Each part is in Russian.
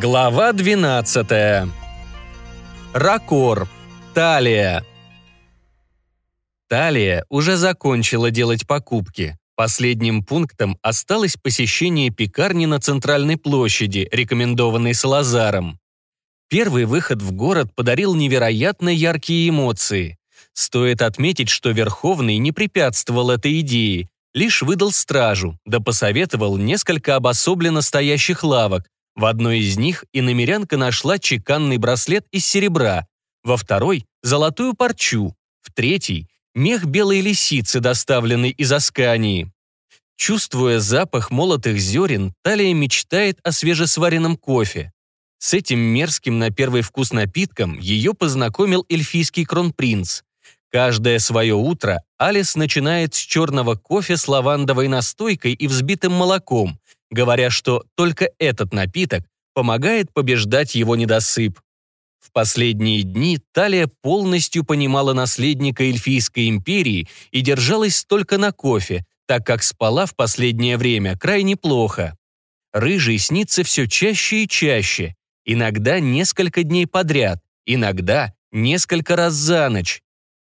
Глава 12. Ракор. Талия. Талия уже закончила делать покупки. Последним пунктом осталось посещение пекарни на центральной площади, рекомендованной Салазаром. Первый выход в город подарил невероятно яркие эмоции. Стоит отметить, что Верховный не препятствовал этой идее, лишь выдал стражу, да посоветовал несколько обособленно стоящих лавок, в одной из них иномерянка нашла чеканный браслет из серебра, во второй – золотую парчу, в третьей – мех белой лисицы, доставленный из Аскании. Чувствуя запах молотых зерен, Талия мечтает о свежесваренном кофе. С этим мерзким на первый вкус напитком ее познакомил эльфийский кронпринц. Каждое свое утро Алис начинает с черного кофе с лавандовой настойкой и взбитым молоком, говоря, что только этот напиток помогает побеждать его недосып. В последние дни Талия полностью понимала наследника Эльфийской империи и держалась только на кофе, так как спала в последнее время крайне плохо. Рыжий снится все чаще и чаще, иногда несколько дней подряд, иногда несколько раз за ночь.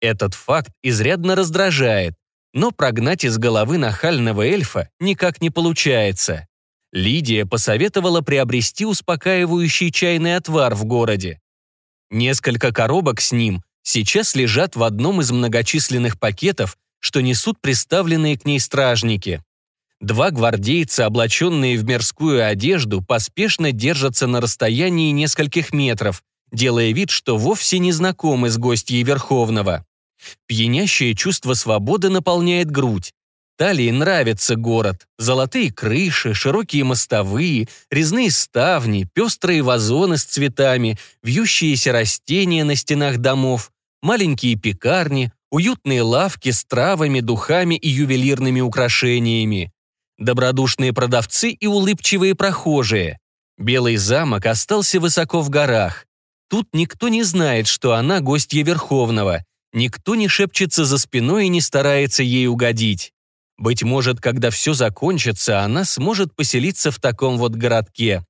Этот факт изрядно раздражает, но прогнать из головы нахального эльфа никак не получается. Лидия посоветовала приобрести успокаивающий чайный отвар в городе. Несколько коробок с ним сейчас лежат в одном из многочисленных пакетов, что несут приставленные к ней стражники. Два гвардейца, облаченные в мирскую одежду, поспешно держатся на расстоянии нескольких метров, делая вид, что вовсе не знакомы с гостьей Верховного. Пьянящее чувство свободы наполняет грудь. Талии нравится город. Золотые крыши, широкие мостовые, резные ставни, пестрые вазоны с цветами, вьющиеся растения на стенах домов, маленькие пекарни, уютные лавки с травами, духами и ювелирными украшениями. Добродушные продавцы и улыбчивые прохожие. Белый замок остался высоко в горах. Тут никто не знает, что она гостья Верховного. Никто не шепчется за спиной и не старается ей угодить. Быть может, когда все закончится, она сможет поселиться в таком вот городке.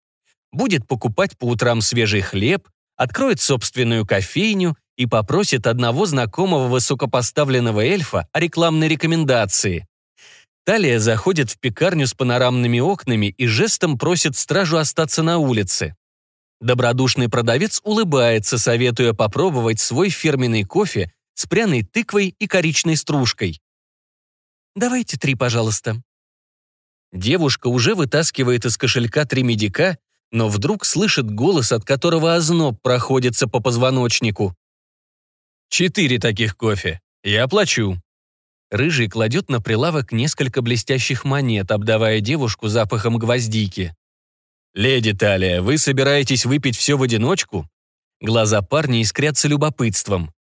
Будет покупать по утрам свежий хлеб, откроет собственную кофейню и попросит одного знакомого высокопоставленного эльфа о рекламной рекомендации. Талия заходит в пекарню с панорамными окнами и жестом просит стражу остаться на улице. Добродушный продавец улыбается, советуя попробовать свой фирменный кофе с пряной тыквой и коричной стружкой. Давайте три, пожалуйста». Девушка уже вытаскивает из кошелька три медика, но вдруг слышит голос, от которого озноб проходится по позвоночнику. «Четыре таких кофе. Я оплачу». Рыжий кладет на прилавок несколько блестящих монет, обдавая девушку запахом гвоздики. «Леди Талия, вы собираетесь выпить все в одиночку?» Глаза парня искрятся любопытством.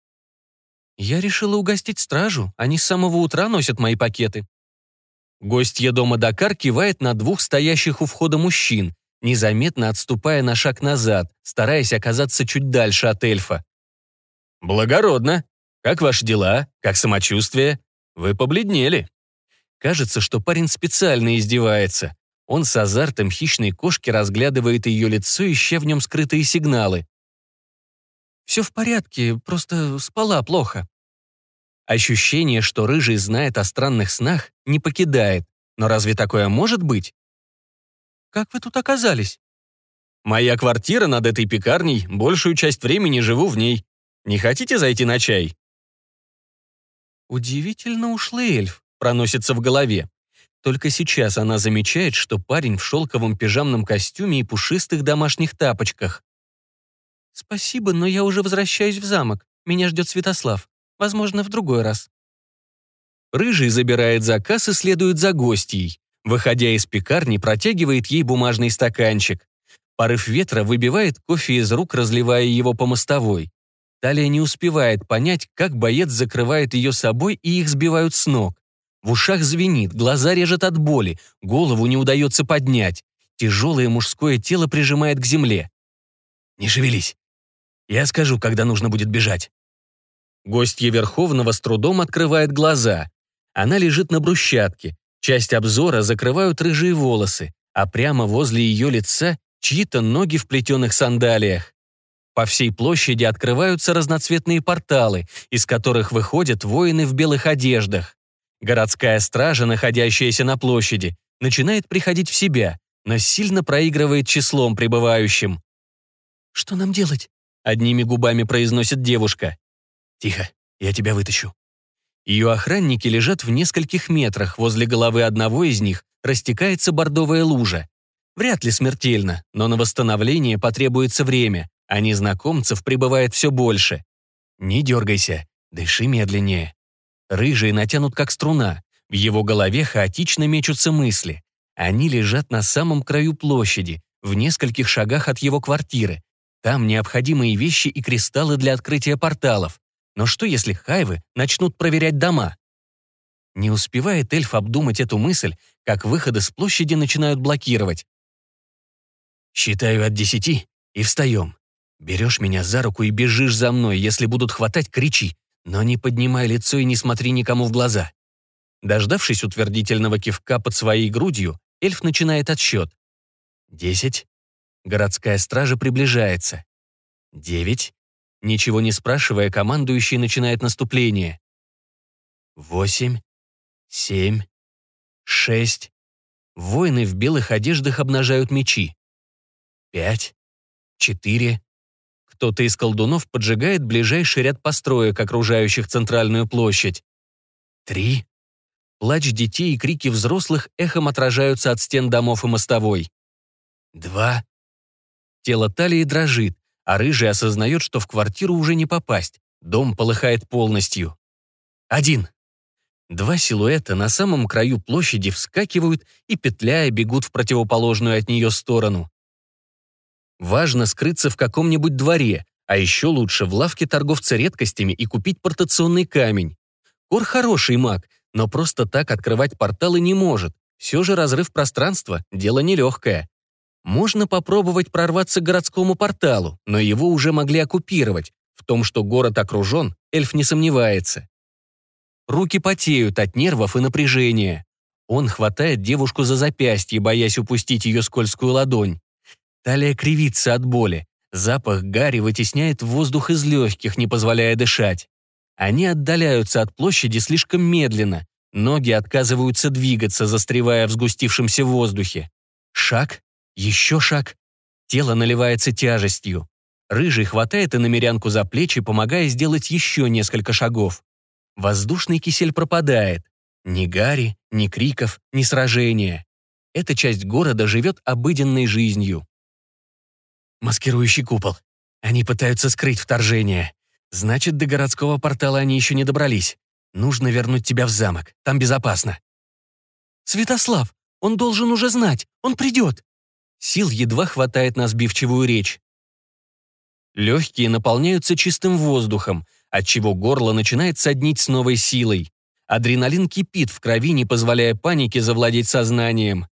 Я решила угостить стражу, они с самого утра носят мои пакеты. Гостья дома Дакар кивает на двух стоящих у входа мужчин, незаметно отступая на шаг назад, стараясь оказаться чуть дальше от эльфа. «Благородно. Как ваши дела? Как самочувствие? Вы побледнели». Кажется, что парень специально издевается. Он с азартом хищной кошки разглядывает ее лицо, ища в нем скрытые сигналы. «Все в порядке, просто спала плохо». Ощущение, что Рыжий знает о странных снах, не покидает. Но разве такое может быть? «Как вы тут оказались?» «Моя квартира над этой пекарней, большую часть времени живу в ней. Не хотите зайти на чай?» «Удивительно ушлый эльф», проносится в голове. Только сейчас она замечает, что парень в шелковом пижамном костюме и пушистых домашних тапочках. «Спасибо, но я уже возвращаюсь в замок. Меня ждет Святослав. Возможно, в другой раз». Рыжий забирает заказ и следует за гостьей. Выходя из пекарни, протягивает ей бумажный стаканчик. Порыв ветра выбивает кофе из рук, разливая его по мостовой. Талия не успевает понять, как боец закрывает ее собой и их сбивают с ног. В ушах звенит, глаза режет от боли, голову не удается поднять. Тяжелое мужское тело прижимает к земле. «Не шевелись. Я скажу, когда нужно будет бежать». Гостья Верховного с трудом открывает глаза. Она лежит на брусчатке. Часть обзора закрывают рыжие волосы, а прямо возле ее лица чьи-то ноги в плетеных сандалиях. По всей площади открываются разноцветные порталы, из которых выходят воины в белых одеждах. Городская стража, находящаяся на площади, начинает приходить в себя, но сильно проигрывает числом прибывающим. «Что нам делать?» — одними губами произносит девушка. «Тихо, я тебя вытащу». Ее охранники лежат в нескольких метрах, возле головы одного из них растекается бордовая лужа. Вряд ли смертельно, но на восстановление потребуется время, а незнакомцев прибывает все больше. Не дергайся, дыши медленнее. Рыжий натянут как струна, в его голове хаотично мечутся мысли. Они лежат на самом краю площади, в нескольких шагах от его квартиры. Там необходимые вещи и кристаллы для открытия порталов. Но что, если хайвы начнут проверять дома? Не успевает эльф обдумать эту мысль, как выходы с площади начинают блокировать. «Считаю от десяти и встаем. Берешь меня за руку и бежишь за мной. Если будут хватать, кричи. Но не поднимай лицо и не смотри никому в глаза». Дождавшись утвердительного кивка под своей грудью, эльф начинает отсчет. Десять. Городская стража приближается. Девять. Ничего не спрашивая, командующий начинает наступление. Восемь. Семь. Шесть. Воины в белых одеждах обнажают мечи. Пять. Четыре. Кто-то из колдунов поджигает ближайший ряд построек, окружающих центральную площадь. Три. Плач детей и крики взрослых эхом отражаются от стен домов и мостовой. Два. Тело талии дрожит, а рыжий осознает, что в квартиру уже не попасть. Дом полыхает полностью. Один. Два силуэта на самом краю площади вскакивают и, петляя, бегут в противоположную от нее сторону. Важно скрыться в каком-нибудь дворе, а еще лучше в лавке торговца редкостями и купить портационный камень. Кор хороший маг, но просто так открывать порталы не может. Все же разрыв пространства – дело нелегкое. Можно попробовать прорваться к городскому порталу, но его уже могли оккупировать. В том, что город окружен, эльф не сомневается. Руки потеют от нервов и напряжения. Он хватает девушку за запястье, боясь упустить ее скользкую ладонь. Талия кривится от боли. Запах гари вытесняет воздух из легких, не позволяя дышать. Они отдаляются от площади слишком медленно. Ноги отказываются двигаться, застревая в сгустившемся воздухе. Шаг, еще шаг. Тело наливается тяжестью. Рыжий хватает иномерянку за плечи, помогая сделать еще несколько шагов. Воздушный кисель пропадает. Ни гари, ни криков, ни сражения. Эта часть города живет обыденной жизнью. Маскирующий купол. Они пытаются скрыть вторжение. Значит, до городского портала они еще не добрались. Нужно вернуть тебя в замок. Там безопасно. Святослав, он должен уже знать. Он придет. Сил едва хватает на сбивчивую речь. Легкие наполняются чистым воздухом, отчего горло начинает соднить с новой силой. Адреналин кипит в крови, не позволяя панике завладеть сознанием.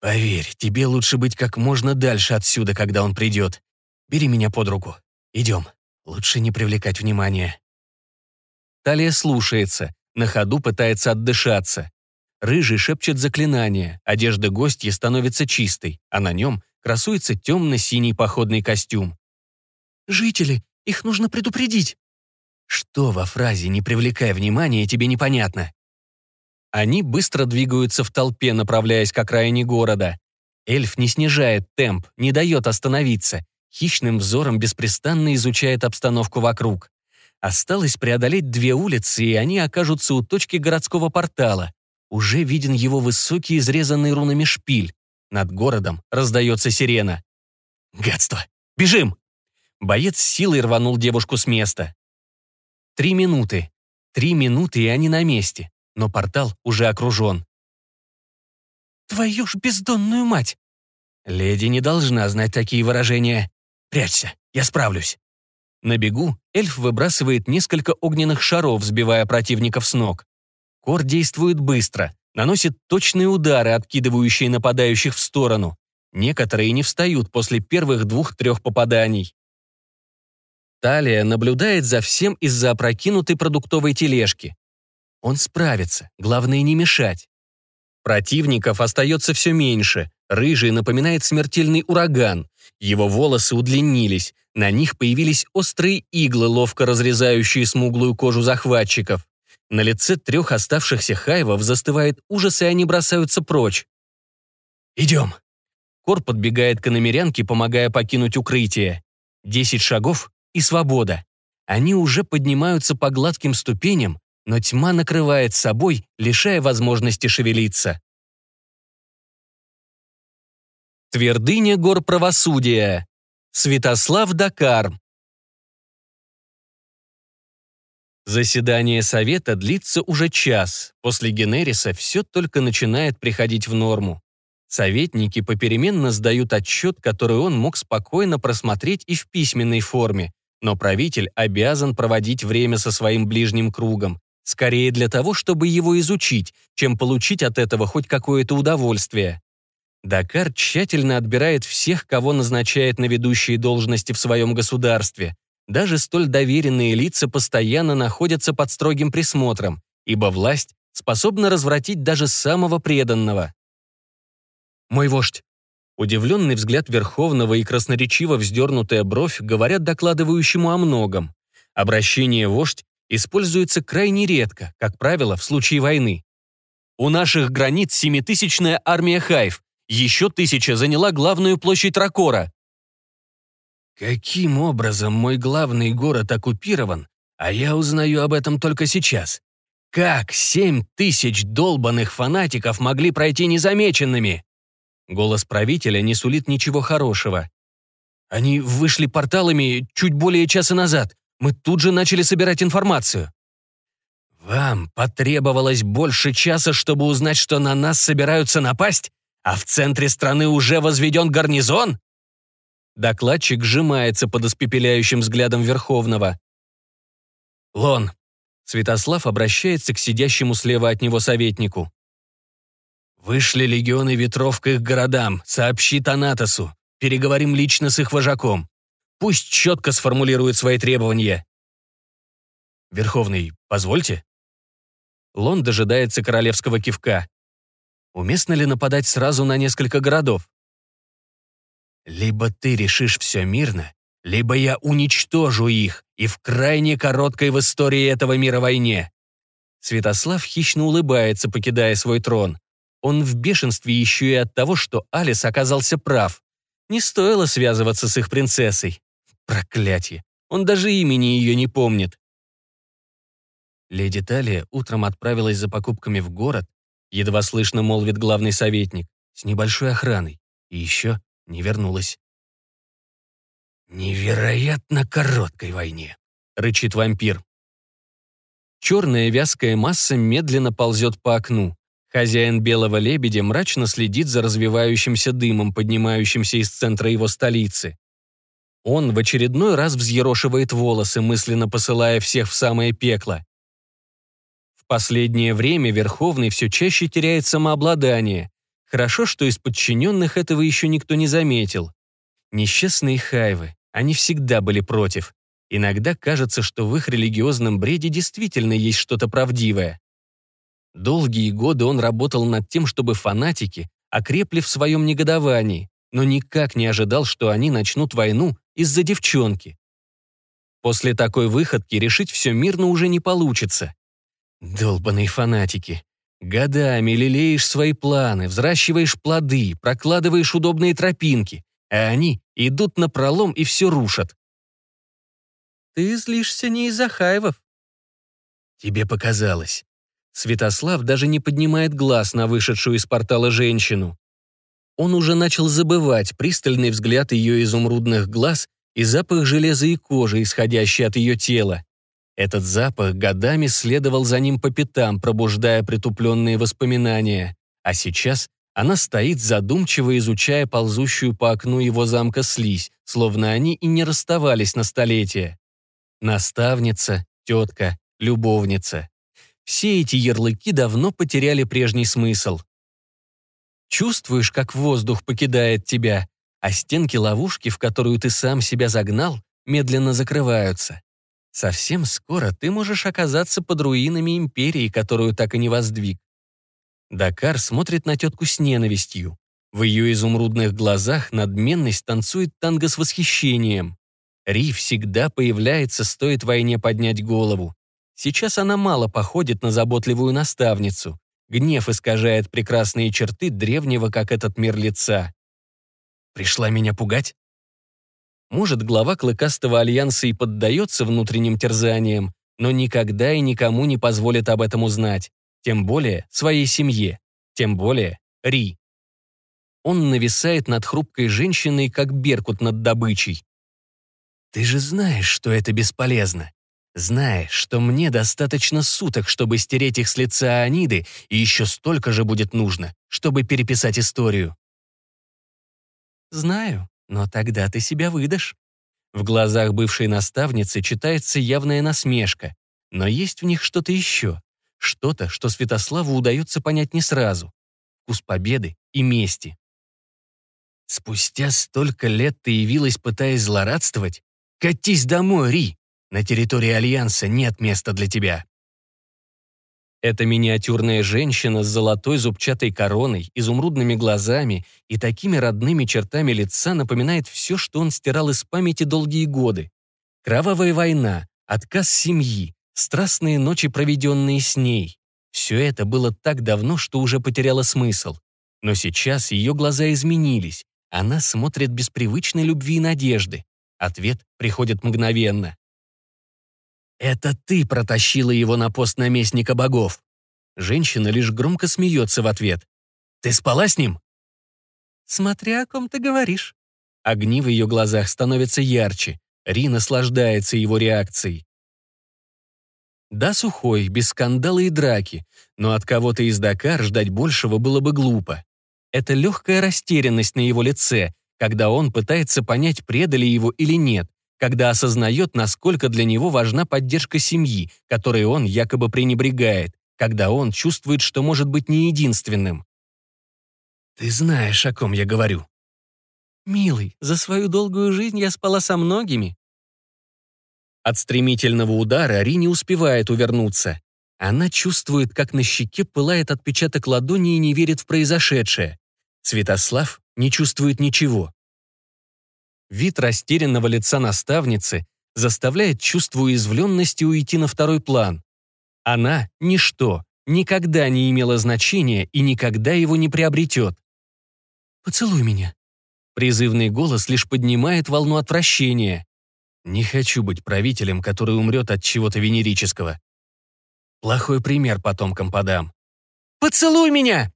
«Поверь, тебе лучше быть как можно дальше отсюда, когда он придет. Бери меня под руку. Идем». Лучше не привлекать внимания. Талия слушается, на ходу пытается отдышаться. Рыжий шепчет заклинание, одежда гостья становится чистой, а на нем красуется темно-синий походный костюм. «Жители, их нужно предупредить!» Что во фразе «не привлекая внимания» тебе непонятно? Они быстро двигаются в толпе, направляясь к окраине города. Эльф не снижает темп, не дает остановиться, хищным взором беспрестанно изучает обстановку вокруг. Осталось преодолеть две улицы, и они окажутся у точки городского портала. Уже виден его высокий, изрезанный рунами шпиль. Над городом раздается сирена. «Гадство! Бежим!» Боец силой рванул девушку с места. Три минуты. Три минуты, и они на месте. Но портал уже окружен. «Твою ж бездонную мать!» Леди не должна знать такие выражения. Прячься, я справлюсь». На бегу эльф выбрасывает несколько огненных шаров, сбивая противников с ног. Кор действует быстро, наносит точные удары, откидывающие нападающих в сторону. Некоторые не встают после первых двух-трех попаданий. Талия наблюдает за всем из-за опрокинутой продуктовой тележки. Он справится, главное не мешать. Противников остается все меньше. Рыжий напоминает смертельный ураган. Его волосы удлинились. На них появились острые иглы, ловко разрезающие смуглую кожу захватчиков. На лице трех оставшихся хайвов застывает ужас, и они бросаются прочь. «Идем!» Кор подбегает к иномерянке, помогая покинуть укрытие. Десять шагов и свобода. Они уже поднимаются по гладким ступеням, но тьма накрывает собой, лишая возможности шевелиться. Твердыня гор правосудия. Святослав Дакар. Заседание совета длится уже час. После Генериса все только начинает приходить в норму. Советники попеременно сдают отчет, который он мог спокойно просмотреть и в письменной форме, но правитель обязан проводить время со своим ближним кругом, скорее для того, чтобы его изучить, чем получить от этого хоть какое-то удовольствие. Дакар тщательно отбирает всех, кого назначает на ведущие должности в своем государстве. Даже столь доверенные лица постоянно находятся под строгим присмотром, ибо власть способна развратить даже самого преданного. «Мой вождь!» Удивленный взгляд Верховного и красноречиво вздернутая бровь говорят докладывающему о многом. Обращение «вождь» используется крайне редко, как правило, в случае войны. У наших границ семитысячная армия Хайв, еще тысяча заняла главную площадь Ракора. Каким образом мой главный город оккупирован, а я узнаю об этом только сейчас? Как семь тысяч долбанных фанатиков могли пройти незамеченными? Голос правителя не сулит ничего хорошего. Они вышли порталами чуть более часа назад. Мы тут же начали собирать информацию. Вам потребовалось больше часа, чтобы узнать, что на нас собираются напасть? А в центре страны уже возведен гарнизон? Докладчик сжимается под испепеляющим взглядом Верховного. Лон. Святослав обращается к сидящему слева от него советнику. Вышли легионы ветров к их городам, сообщи Танатосу. Переговорим лично с их вожаком. Пусть четко сформулирует свои требования. Верховный, позвольте. Лон дожидается королевского кивка. Уместно ли нападать сразу на несколько городов? Либо ты решишь все мирно, либо я уничтожу их и в крайне короткой в истории этого мира войне. Святослав хищно улыбается, покидая свой трон. Он в бешенстве еще и от того, что Алис оказался прав. Не стоило связываться с их принцессой. Проклятие. Он даже имени ее не помнит. Леди Талия утром отправилась за покупками в город, едва слышно молвит главный советник, с небольшой охраной, и еще не вернулась. «Невероятно короткой войне», — рычит вампир. Черная вязкая масса медленно ползет по окну. Хозяин белого лебедя мрачно следит за развивающимся дымом, поднимающимся из центра его столицы. Он в очередной раз взъерошивает волосы, мысленно посылая всех в самое пекло последнее время Верховный все чаще теряет самообладание. Хорошо, что из подчиненных этого еще никто не заметил. Несчастные хайвы, они всегда были против. Иногда кажется, что в их религиозном бреде действительно есть что-то правдивое. Долгие годы он работал над тем, чтобы фанатики окрепли в своем негодовании, но никак не ожидал, что они начнут войну из-за девчонки. После такой выходки решить все мирно уже не получится. Долбаные фанатики. Годами лелеешь свои планы, взращиваешь плоды, прокладываешь удобные тропинки, а они идут на пролом и все рушат. Ты злишься не из-за хайвов. Тебе показалось. Святослав даже не поднимает глаз на вышедшую из портала женщину. Он уже начал забывать пристальный взгляд ее изумрудных глаз и запах железа и кожи, исходящий от ее тела. Этот запах годами следовал за ним по пятам, пробуждая притупленные воспоминания. А сейчас она стоит, задумчиво изучая ползущую по окну его замка слизь, словно они и не расставались на столетие. Наставница, тетка, любовница. Все эти ярлыки давно потеряли прежний смысл. Чувствуешь, как воздух покидает тебя, а стенки ловушки, в которую ты сам себя загнал, медленно закрываются. Совсем скоро ты можешь оказаться под руинами империи, которую так и не воздвиг. Дакар смотрит на тетку с ненавистью. В ее изумрудных глазах надменность танцует танго с восхищением. Ри всегда появляется, стоит войне поднять голову. Сейчас она мало походит на заботливую наставницу. Гнев искажает прекрасные черты древнего, как этот мир лица. Пришла меня пугать? Может, глава Клыкастого Альянса и поддается внутренним терзаниям, но никогда и никому не позволит об этом узнать. Тем более своей семье. Тем более Ри. Он нависает над хрупкой женщиной, как беркут над добычей. Ты же знаешь, что это бесполезно. Знаешь, что мне достаточно суток, чтобы стереть их с лица Аниды, и еще столько же будет нужно, чтобы переписать историю. Знаю, но тогда ты себя выдашь. В глазах бывшей наставницы читается явная насмешка, но есть в них что-то еще. Что-то, что Святославу удается понять не сразу. Вкус победы и мести. Спустя столько лет ты явилась, пытаясь злорадствовать? Катись домой, Ри! На территории Альянса нет места для тебя. Эта миниатюрная женщина с золотой зубчатой короной, изумрудными глазами и такими родными чертами лица напоминает все, что он стирал из памяти долгие годы. Кровавая война, отказ семьи, страстные ночи, проведенные с ней. Все это было так давно, что уже потеряло смысл. Но сейчас ее глаза изменились. Она смотрит без привычной любви и надежды. Ответ приходит мгновенно. «Это ты протащила его на пост наместника богов!» Женщина лишь громко смеется в ответ. «Ты спала с ним?» «Смотря о ком ты говоришь». Огни в ее глазах становятся ярче. Ри наслаждается его реакцией. Да, сухой, без скандала и драки, но от кого-то из Дакар ждать большего было бы глупо. Это легкая растерянность на его лице, когда он пытается понять, предали его или нет, когда осознает, насколько для него важна поддержка семьи, которой он якобы пренебрегает, когда он чувствует, что может быть не единственным. «Ты знаешь, о ком я говорю». «Милый, за свою долгую жизнь я спала со многими». От стремительного удара Ри не успевает увернуться. Она чувствует, как на щеке пылает отпечаток ладони и не верит в произошедшее. Святослав не чувствует ничего. Вид растерянного лица наставницы заставляет чувство уязвленности уйти на второй план. Она — ничто, никогда не имела значения и никогда его не приобретет. «Поцелуй меня». Призывный голос лишь поднимает волну отвращения. «Не хочу быть правителем, который умрет от чего-то венерического. Плохой пример потомкам подам». «Поцелуй меня!»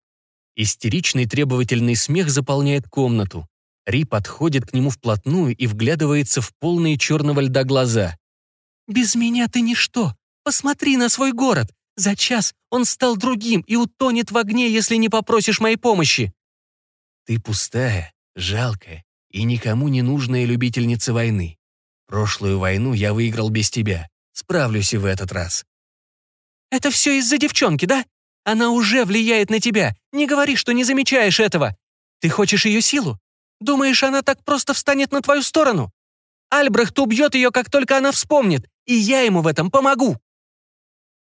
Истеричный требовательный смех заполняет комнату. Ри подходит к нему вплотную и вглядывается в полные черного льда глаза. «Без меня ты ничто. Посмотри на свой город. За час он стал другим и утонет в огне, если не попросишь моей помощи». «Ты пустая, жалкая и никому не нужная любительница войны. Прошлую войну я выиграл без тебя. Справлюсь и в этот раз». «Это все из-за девчонки, да? Она уже влияет на тебя. Не говори, что не замечаешь этого. Ты хочешь ее силу? Думаешь, она так просто встанет на твою сторону? Альбрехт убьет ее, как только она вспомнит, и я ему в этом помогу.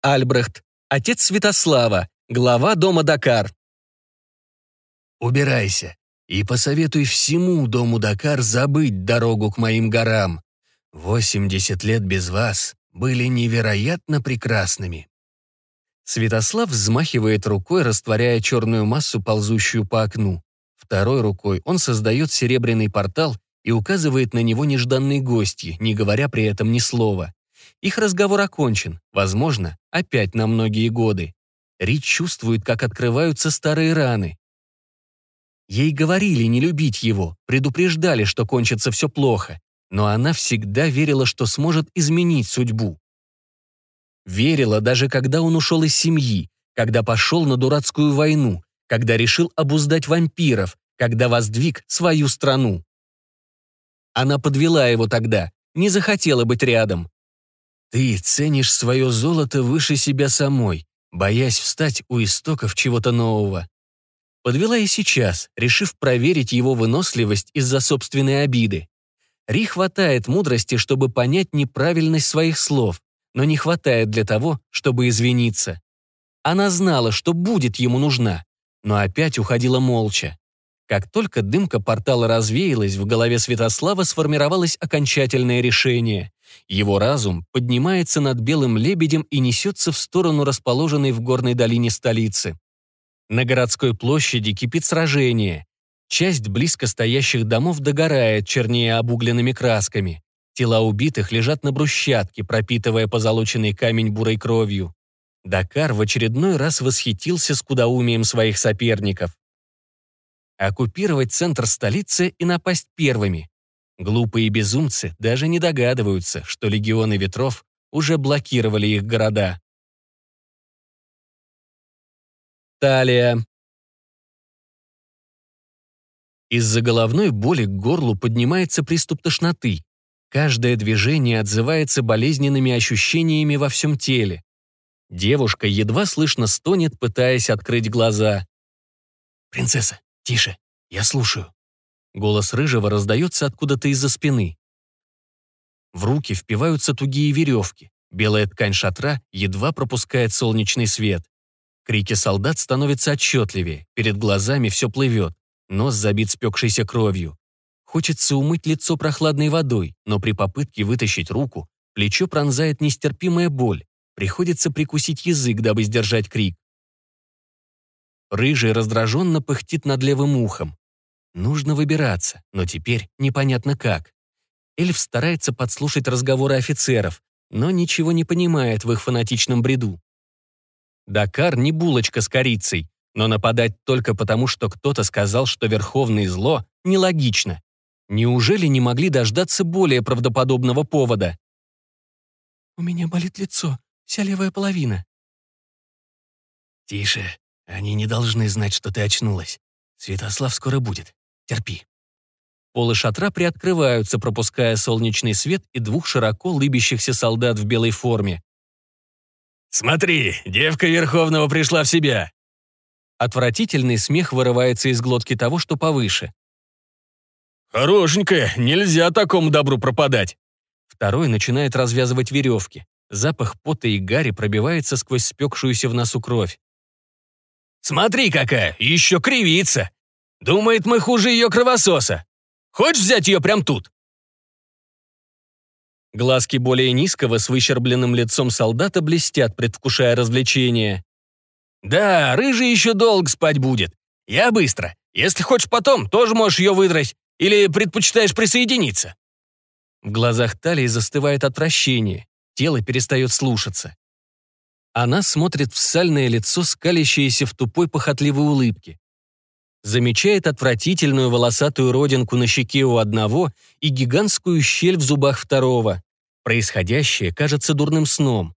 Альбрехт, отец Святослава, глава дома Дакар. Убирайся и посоветуй всему дому Дакар забыть дорогу к моим горам. Восемьдесят лет без вас были невероятно прекрасными. Святослав взмахивает рукой, растворяя черную массу, ползущую по окну. Второй рукой он создает серебряный портал и указывает на него нежданные гости, не говоря при этом ни слова. Их разговор окончен, возможно, опять на многие годы. Рич чувствует, как открываются старые раны. Ей говорили не любить его, предупреждали, что кончится все плохо, но она всегда верила, что сможет изменить судьбу. Верила, даже когда он ушел из семьи, когда пошел на дурацкую войну, когда решил обуздать вампиров, когда воздвиг свою страну. Она подвела его тогда, не захотела быть рядом. Ты ценишь свое золото выше себя самой, боясь встать у истоков чего-то нового. Подвела и сейчас, решив проверить его выносливость из-за собственной обиды. Ри хватает мудрости, чтобы понять неправильность своих слов, но не хватает для того, чтобы извиниться. Она знала, что будет ему нужна, но опять уходила молча. Как только дымка портала развеялась, в голове Святослава сформировалось окончательное решение. Его разум поднимается над белым лебедем и несется в сторону расположенной в горной долине столицы. На городской площади кипит сражение. Часть близко стоящих домов догорает, чернее обугленными красками. Тела убитых лежат на брусчатке, пропитывая позолоченный камень бурой кровью. Дакар в очередной раз восхитился скудоумием своих соперников. Оккупировать центр столицы и напасть первыми. Глупые безумцы даже не догадываются, что легионы ветров уже блокировали их города. Талия. Из-за головной боли к горлу поднимается приступ тошноты. Каждое движение отзывается болезненными ощущениями во всем теле. Девушка едва слышно стонет, пытаясь открыть глаза. «Принцесса, тише, я слушаю». Голос Рыжего раздается откуда-то из-за спины. В руки впиваются тугие веревки. Белая ткань шатра едва пропускает солнечный свет. Крики солдат становятся отчетливее, перед глазами все плывет, нос забит спекшейся кровью. Хочется умыть лицо прохладной водой, но при попытке вытащить руку плечо пронзает нестерпимая боль, приходится прикусить язык, дабы сдержать крик. Рыжий раздраженно пыхтит над левым ухом. Нужно выбираться, но теперь непонятно как. Эльф старается подслушать разговоры офицеров, но ничего не понимает в их фанатичном бреду. Дакар не булочка с корицей, но нападать только потому, что кто-то сказал, что верховное зло, нелогично. Неужели не могли дождаться более правдоподобного повода? «У меня болит лицо, вся левая половина». «Тише, они не должны знать, что ты очнулась. Святослав скоро будет. Терпи». Полы шатра приоткрываются, пропуская солнечный свет и двух широко лыбящихся солдат в белой форме. «Смотри, девка Верховного пришла в себя!» Отвратительный смех вырывается из глотки того, что повыше. «Хорошенькая, нельзя такому добру пропадать!» Второй начинает развязывать веревки. Запах пота и гари пробивается сквозь спекшуюся в носу кровь. «Смотри какая, еще кривится! Думает, мы хуже ее кровососа! Хочешь взять ее прямо тут?» Глазки более низкого с выщербленным лицом солдата блестят, предвкушая развлечение. «Да, рыжий еще долго спать будет. Я быстро. Если хочешь потом, тоже можешь ее выдрать. Или предпочитаешь присоединиться?» В глазах Талии застывает отвращение. Тело перестает слушаться. Она смотрит в сальное лицо, скалящееся в тупой похотливой улыбке. Замечает отвратительную волосатую родинку на щеке у одного и гигантскую щель в зубах второго. Происходящее кажется дурным сном.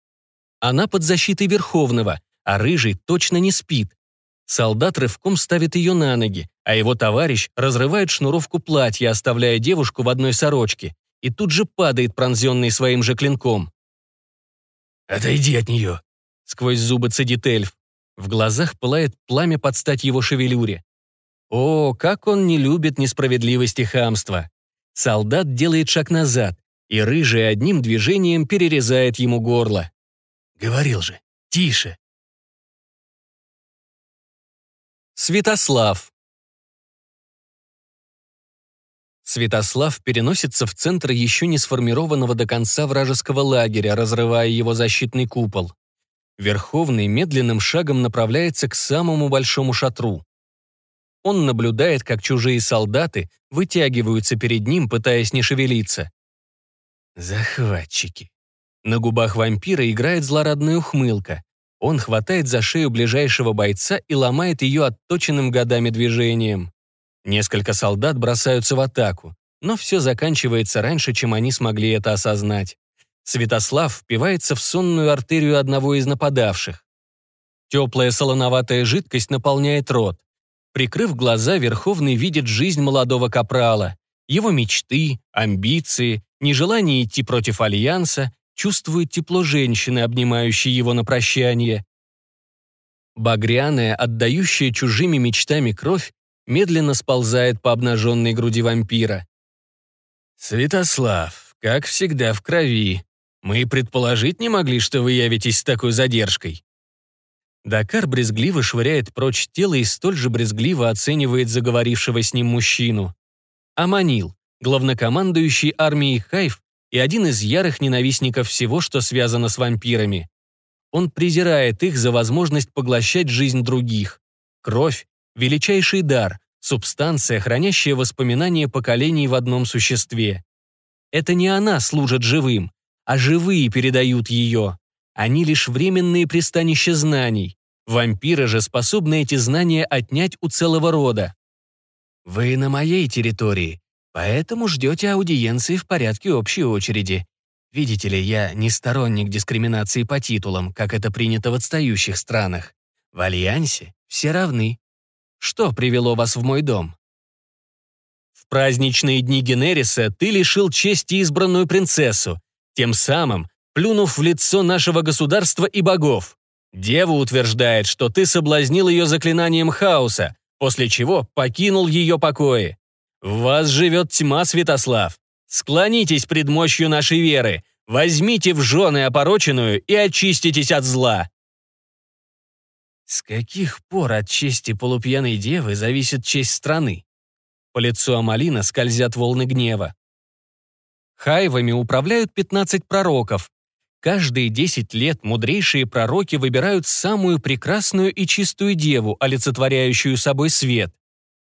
Она под защитой Верховного, а Рыжий точно не спит. Солдат рывком ставит ее на ноги, а его товарищ разрывает шнуровку платья, оставляя девушку в одной сорочке, и тут же падает, пронзенный своим же клинком. «Отойди от нее!» — сквозь зубы цедит эльф. В глазах пылает пламя под стать его шевелюре. О, как он не любит несправедливости хамства. Солдат делает шаг назад, и рыжий одним движением перерезает ему горло. «Говорил же, тише!» Святослав Святослав переносится в центр еще не сформированного до конца вражеского лагеря, разрывая его защитный купол. Верховный медленным шагом направляется к самому большому шатру. Он наблюдает, как чужие солдаты вытягиваются перед ним, пытаясь не шевелиться. Захватчики. На губах вампира играет злорадная ухмылка. Он хватает за шею ближайшего бойца и ломает ее отточенным годами движением. Несколько солдат бросаются в атаку, но все заканчивается раньше, чем они смогли это осознать. Святослав впивается в сонную артерию одного из нападавших. Теплая солоноватая жидкость наполняет рот. Прикрыв глаза, Верховный видит жизнь молодого капрала, его мечты, амбиции, нежелание идти против Альянса, чувствует тепло женщины, обнимающей его на прощание. Багряная, отдающая чужими мечтами кровь, медленно сползает по обнаженной груди вампира. «Святослав, как всегда в крови. Мы предположить не могли, что вы явитесь с такой задержкой». Дакар брезгливо швыряет прочь тело и столь же брезгливо оценивает заговорившего с ним мужчину. Аманил, главнокомандующий армией Хайф и один из ярых ненавистников всего, что связано с вампирами. Он презирает их за возможность поглощать жизнь других. Кровь – величайший дар, субстанция, хранящая воспоминания поколений в одном существе. Это не она служит живым, а живые передают ее. Они лишь временные пристанища знаний. Вампиры же способны эти знания отнять у целого рода. Вы на моей территории, поэтому ждете аудиенции в порядке общей очереди. Видите ли, я не сторонник дискриминации по титулам, как это принято в отстающих странах. В Альянсе все равны. Что привело вас в мой дом? В праздничные дни Генериса ты лишил чести избранную принцессу, тем самым плюнув в лицо нашего государства и богов. Дева утверждает, что ты соблазнил ее заклинанием хаоса, после чего покинул ее покои. В вас живет тьма, Святослав. Склонитесь пред мощью нашей веры, возьмите в жены опороченную и очиститесь от зла. С каких пор от чести полупьяной девы зависит честь страны? По лицу Амалина скользят волны гнева. Хайвами управляют 15 пророков. Каждые 10 лет мудрейшие пророки выбирают самую прекрасную и чистую деву, олицетворяющую собой свет.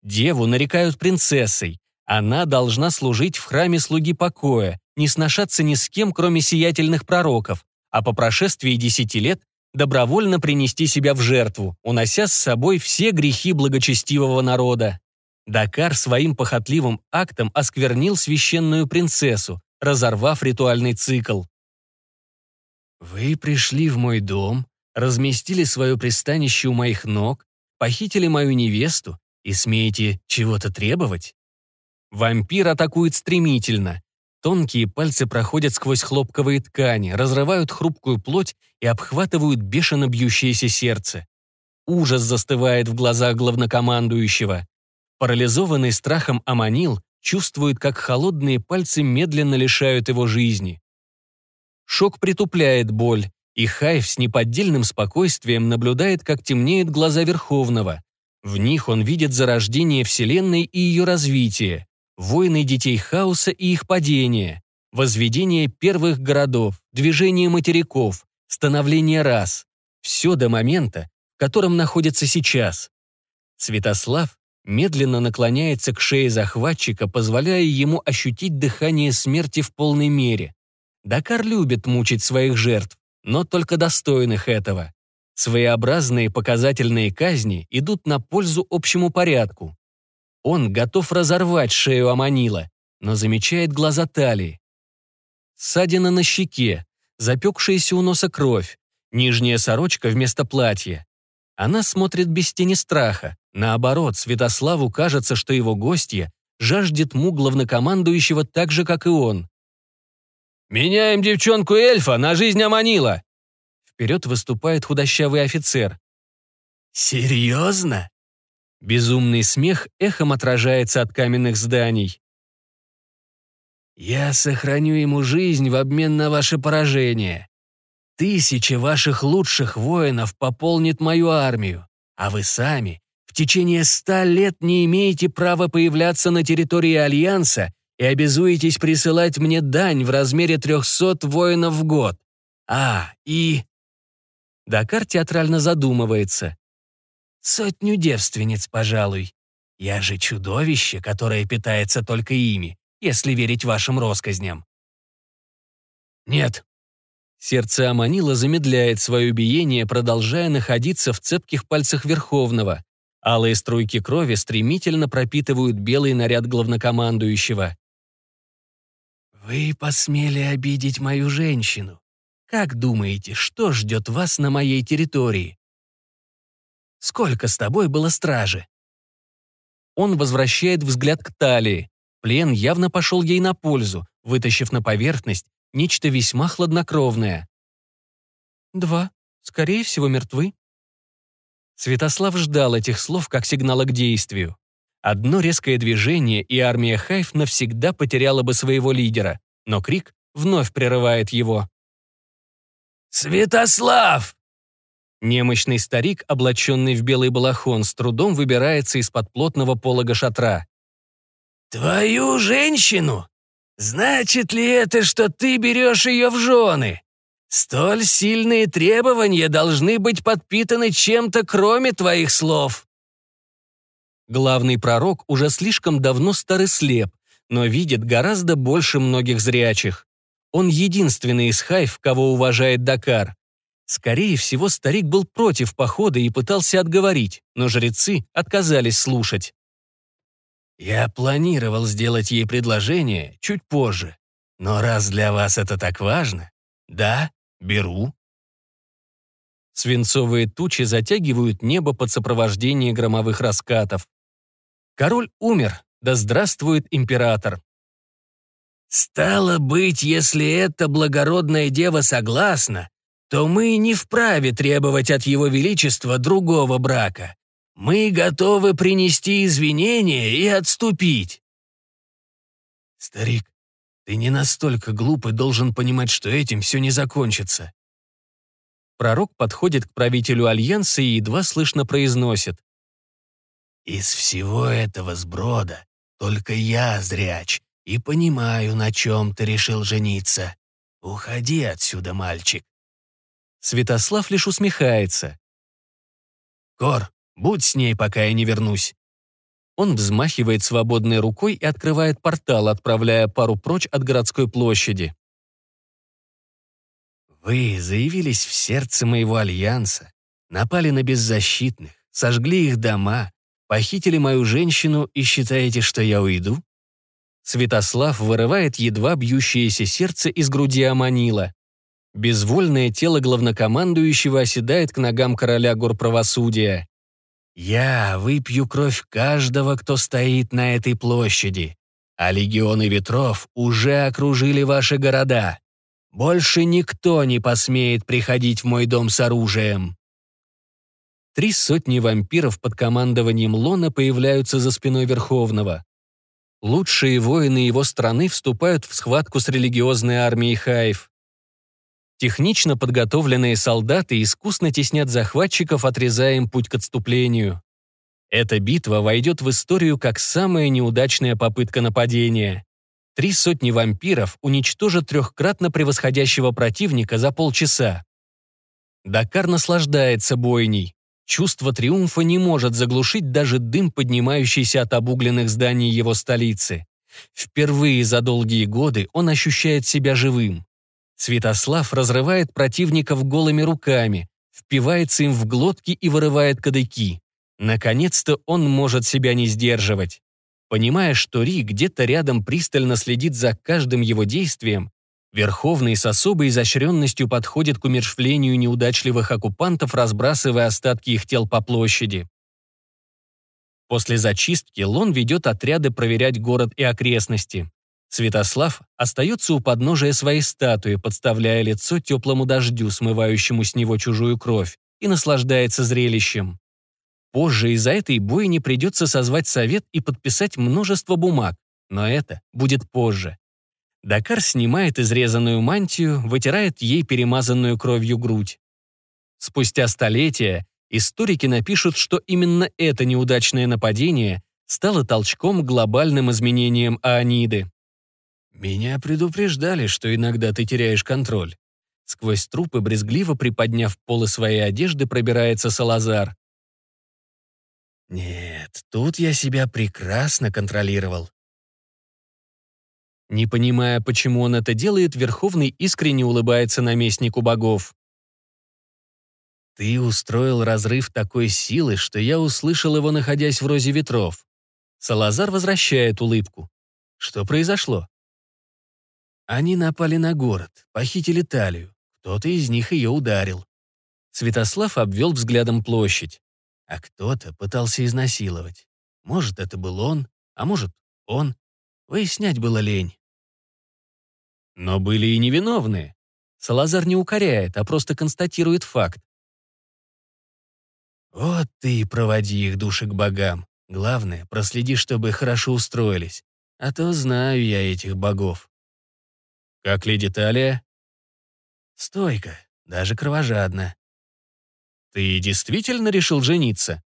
Деву нарекают принцессой. Она должна служить в храме слуги покоя, не сношаться ни с кем, кроме сиятельных пророков, а по прошествии десяти лет добровольно принести себя в жертву, унося с собой все грехи благочестивого народа. Дакар своим похотливым актом осквернил священную принцессу, разорвав ритуальный цикл. «Вы пришли в мой дом, разместили свое пристанище у моих ног, похитили мою невесту и смеете чего-то требовать?» Вампир атакует стремительно. Тонкие пальцы проходят сквозь хлопковые ткани, разрывают хрупкую плоть и обхватывают бешено бьющееся сердце. Ужас застывает в глазах главнокомандующего. Парализованный страхом Аманил чувствует, как холодные пальцы медленно лишают его жизни. Шок притупляет боль, и Хайв с неподдельным спокойствием наблюдает, как темнеют глаза Верховного. В них он видит зарождение Вселенной и ее развитие войны детей хаоса и их падение, возведение первых городов, движение материков, становление рас. Все до момента, в котором находится сейчас. Святослав медленно наклоняется к шее захватчика, позволяя ему ощутить дыхание смерти в полной мере. Дакар любит мучить своих жертв, но только достойных этого. Своеобразные показательные казни идут на пользу общему порядку. Он готов разорвать шею Аманила, но замечает глаза талии. Ссадина на щеке, запекшаяся у носа кровь, нижняя сорочка вместо платья. Она смотрит без тени страха. Наоборот, Святославу кажется, что его гостья жаждет му главнокомандующего так же, как и он. «Меняем девчонку-эльфа на жизнь Аманила!» Вперед выступает худощавый офицер. «Серьезно?» Безумный смех эхом отражается от каменных зданий. «Я сохраню ему жизнь в обмен на ваше поражение. Тысячи ваших лучших воинов пополнит мою армию, а вы сами в течение ста лет не имеете права появляться на территории Альянса и обязуетесь присылать мне дань в размере трехсот воинов в год. А, и...» Дакар театрально задумывается. Сотню девственниц, пожалуй. Я же чудовище, которое питается только ими, если верить вашим россказням. Нет. Сердце Аманила замедляет свое биение, продолжая находиться в цепких пальцах Верховного. Алые струйки крови стремительно пропитывают белый наряд главнокомандующего. «Вы посмели обидеть мою женщину. Как думаете, что ждет вас на моей территории? Сколько с тобой было стражи?» Он возвращает взгляд к талии. Плен явно пошел ей на пользу, вытащив на поверхность нечто весьма хладнокровное. «Два. Скорее всего, мертвы». Святослав ждал этих слов как сигнала к действию. Одно резкое движение, и армия Хайф навсегда потеряла бы своего лидера, но крик вновь прерывает его. «Святослав!» Немощный старик, облаченный в белый балахон, с трудом выбирается из-под плотного полога шатра. «Твою женщину? Значит ли это, что ты берешь ее в жены? Столь сильные требования должны быть подпитаны чем-то, кроме твоих слов». Главный пророк уже слишком давно стар и слеп, но видит гораздо больше многих зрячих. Он единственный из хайф, кого уважает Дакар. Скорее всего, старик был против похода и пытался отговорить, но жрецы отказались слушать. Я планировал сделать ей предложение чуть позже, но раз для вас это так важно, да, беру. Свинцовые тучи затягивают небо под сопровождение громовых раскатов. Король умер, да здравствует император. «Стало быть, если эта благородная дева согласна, то мы не вправе требовать от его величества другого брака. Мы готовы принести извинения и отступить». «Старик, ты не настолько глупый должен понимать, что этим все не закончится». Пророк подходит к правителю Альянса и едва слышно произносит. «Из всего этого сброда только я зряч и понимаю, на чем ты решил жениться. Уходи отсюда, мальчик. Святослав лишь усмехается. «Кор, будь с ней, пока я не вернусь». Он взмахивает свободной рукой и открывает портал, отправляя пару прочь от городской площади. «Вы заявились в сердце моего альянса, напали на беззащитных, сожгли их дома, похитили мою женщину и считаете, что я уйду?» Святослав вырывает едва бьющееся сердце из груди Аманила. Безвольное тело главнокомандующего оседает к ногам короля гор правосудия. «Я выпью кровь каждого, кто стоит на этой площади, а легионы ветров уже окружили ваши города. Больше никто не посмеет приходить в мой дом с оружием». Три сотни вампиров под командованием Лона появляются за спиной Верховного. Лучшие воины его страны вступают в схватку с религиозной армией Хаев. Технично подготовленные солдаты искусно теснят захватчиков, отрезая им путь к отступлению. Эта битва войдет в историю как самая неудачная попытка нападения. Три сотни вампиров уничтожат трехкратно превосходящего противника за полчаса. Дакар наслаждается бойней. Чувство триумфа не может заглушить даже дым, поднимающийся от обугленных зданий его столицы. Впервые за долгие годы он ощущает себя живым. Святослав разрывает противников голыми руками, впивается им в глотки и вырывает кадыки. Наконец-то он может себя не сдерживать. Понимая, что Ри где-то рядом пристально следит за каждым его действием, Верховный с особой изощренностью подходит к умершвлению неудачливых оккупантов, разбрасывая остатки их тел по площади. После зачистки Лон ведет отряды проверять город и окрестности. Святослав остается у подножия своей статуи, подставляя лицо теплому дождю, смывающему с него чужую кровь, и наслаждается зрелищем. Позже из-за этой бойни придется созвать совет и подписать множество бумаг, но это будет позже. Дакар снимает изрезанную мантию, вытирает ей перемазанную кровью грудь. Спустя столетия историки напишут, что именно это неудачное нападение стало толчком к глобальным изменениям Ааниды. «Меня предупреждали, что иногда ты теряешь контроль». Сквозь трупы, брезгливо приподняв полы своей одежды, пробирается Салазар. «Нет, тут я себя прекрасно контролировал». Не понимая, почему он это делает, Верховный искренне улыбается наместнику богов. «Ты устроил разрыв такой силы, что я услышал его, находясь в розе ветров». Салазар возвращает улыбку. «Что произошло?» Они напали на город, похитили Талию. Кто-то из них ее ударил. Святослав обвел взглядом площадь. А кто-то пытался изнасиловать. Может, это был он, а может, он. Выяснять было лень. Но были и невиновные. Салазар не укоряет, а просто констатирует факт. Вот ты и проводи их души к богам. Главное, проследи, чтобы хорошо устроились. А то знаю я этих богов. Как леди Талия? Стойко, даже кровожадно. Ты действительно решил жениться?»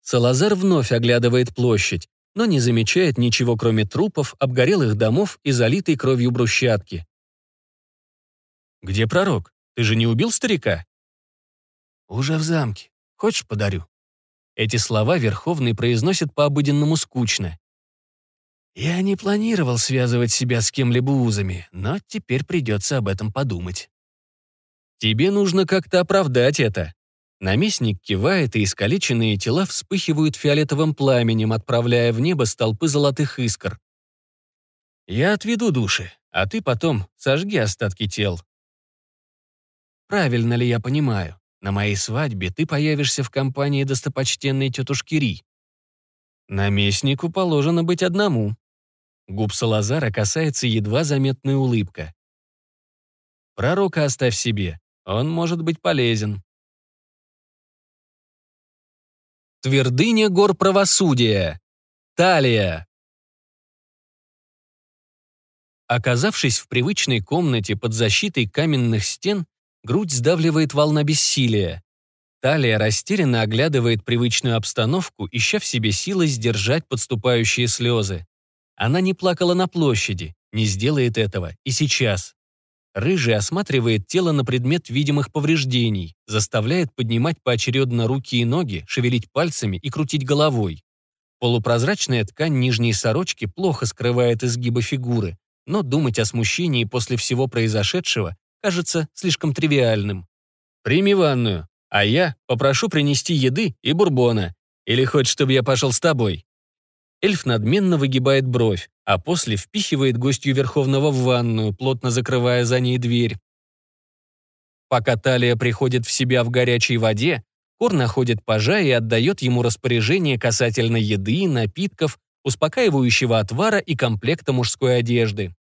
Салазар вновь оглядывает площадь, но не замечает ничего, кроме трупов, обгорелых домов и залитой кровью брусчатки. «Где пророк? Ты же не убил старика?» «Уже в замке. Хочешь, подарю?» Эти слова Верховный произносит по-обыденному скучно. «Я не планировал связывать себя с кем-либо узами, но теперь придется об этом подумать». «Тебе нужно как-то оправдать это». Наместник кивает, и искалеченные тела вспыхивают фиолетовым пламенем, отправляя в небо столпы золотых искр. «Я отведу души, а ты потом сожги остатки тел». Правильно ли я понимаю? На моей свадьбе ты появишься в компании достопочтенной тетушки Ри. Наместнику положено быть одному. Губ Салазара касается едва заметная улыбка. Пророка оставь себе, он может быть полезен. Твердыня гор правосудия. Талия. Оказавшись в привычной комнате под защитой каменных стен, Грудь сдавливает волна бессилия. Талия растерянно оглядывает привычную обстановку, ища в себе силы сдержать подступающие слезы. Она не плакала на площади, не сделает этого и сейчас. Рыжий осматривает тело на предмет видимых повреждений, заставляет поднимать поочередно руки и ноги, шевелить пальцами и крутить головой. Полупрозрачная ткань нижней сорочки плохо скрывает изгибы фигуры, но думать о смущении после всего произошедшего кажется слишком тривиальным. «Прими ванную, а я попрошу принести еды и бурбона. Или хочешь, чтобы я пошел с тобой?» Эльф надменно выгибает бровь, а после впихивает гостью Верховного в ванную, плотно закрывая за ней дверь. Пока Талия приходит в себя в горячей воде, Кор находит пажа и отдает ему распоряжение касательно еды, напитков, успокаивающего отвара и комплекта мужской одежды.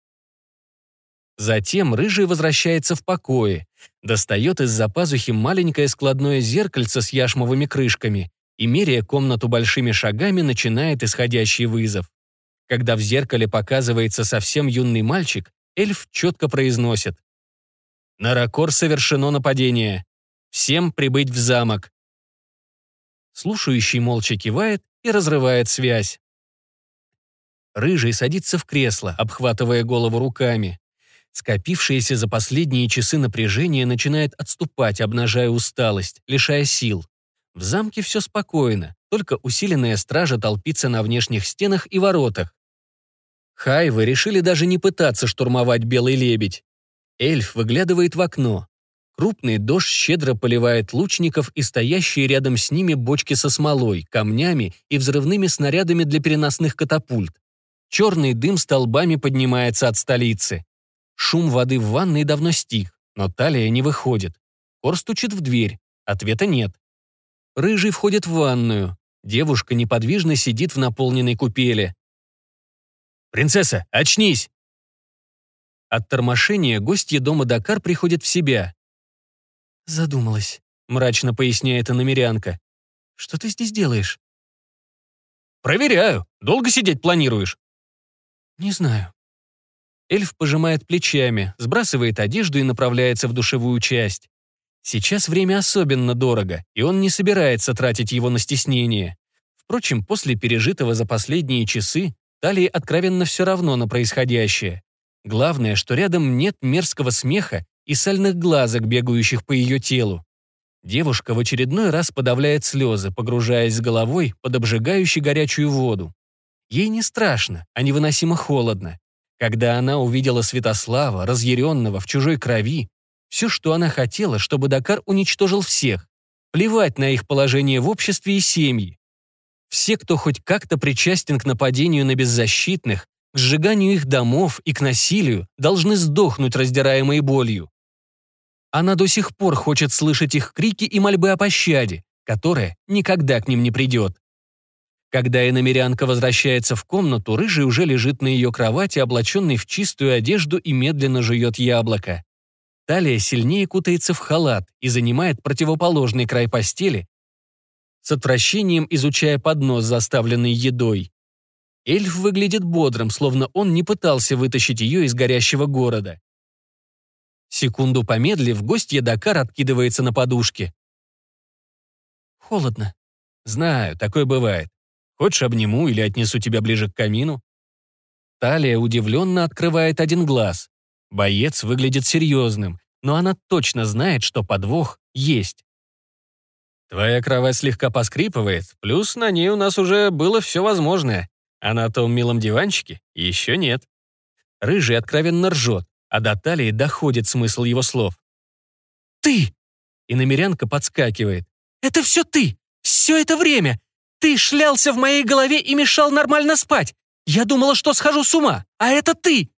Затем рыжий возвращается в покое, достает из-за пазухи маленькое складное зеркальце с яшмовыми крышками и, меряя комнату большими шагами, начинает исходящий вызов. Когда в зеркале показывается совсем юный мальчик, эльф четко произносит. «На Ракор совершено нападение. Всем прибыть в замок». Слушающий молча кивает и разрывает связь. Рыжий садится в кресло, обхватывая голову руками. Скопившееся за последние часы напряжение начинает отступать, обнажая усталость, лишая сил. В замке все спокойно, только усиленная стража толпится на внешних стенах и воротах. Хайвы решили даже не пытаться штурмовать Белый Лебедь. Эльф выглядывает в окно. Крупный дождь щедро поливает лучников и стоящие рядом с ними бочки со смолой, камнями и взрывными снарядами для переносных катапульт. Черный дым столбами поднимается от столицы. Шум воды в ванной давно стих, но талия не выходит. Кор стучит в дверь. Ответа нет. Рыжий входит в ванную. Девушка неподвижно сидит в наполненной купели. «Принцесса, очнись!» От тормошения гостья дома Дакар приходит в себя. «Задумалась», — мрачно поясняет иномерянка. «Что ты здесь делаешь?» «Проверяю. Долго сидеть планируешь?» «Не знаю. Эльф пожимает плечами, сбрасывает одежду и направляется в душевую часть. Сейчас время особенно дорого, и он не собирается тратить его на стеснение. Впрочем, после пережитого за последние часы Талии откровенно все равно на происходящее. Главное, что рядом нет мерзкого смеха и сальных глазок, бегающих по ее телу. Девушка в очередной раз подавляет слезы, погружаясь головой под обжигающую горячую воду. Ей не страшно, а невыносимо холодно. Когда она увидела Святослава, разъяренного в чужой крови, все, что она хотела, чтобы Дакар уничтожил всех. Плевать на их положение в обществе и семьи. Все, кто хоть как-то причастен к нападению на беззащитных, к сжиганию их домов и к насилию, должны сдохнуть, раздираемые болью. Она до сих пор хочет слышать их крики и мольбы о пощаде, которая никогда к ним не придет. Когда иномерянка возвращается в комнату, рыжий уже лежит на ее кровати, облаченный в чистую одежду и медленно жует яблоко. Талия сильнее кутается в халат и занимает противоположный край постели, с отвращением изучая поднос, заставленный едой. Эльф выглядит бодрым, словно он не пытался вытащить ее из горящего города. Секунду помедлив, гостья Дакар откидывается на подушке. Холодно. Знаю, такое бывает. Хочешь, обниму или отнесу тебя ближе к камину? Талия удивленно открывает один глаз. Боец выглядит серьезным, но она точно знает, что подвох есть. Твоя кровать слегка поскрипывает, плюс на ней у нас уже было все возможное, а на том милом диванчике еще нет. Рыжий откровенно ржет, а до талии доходит смысл его слов. «Ты!» И намерянка подскакивает. «Это все ты! Все это время! Ты шлялся в моей голове и мешал нормально спать! Я думала, что схожу с ума, а это ты!»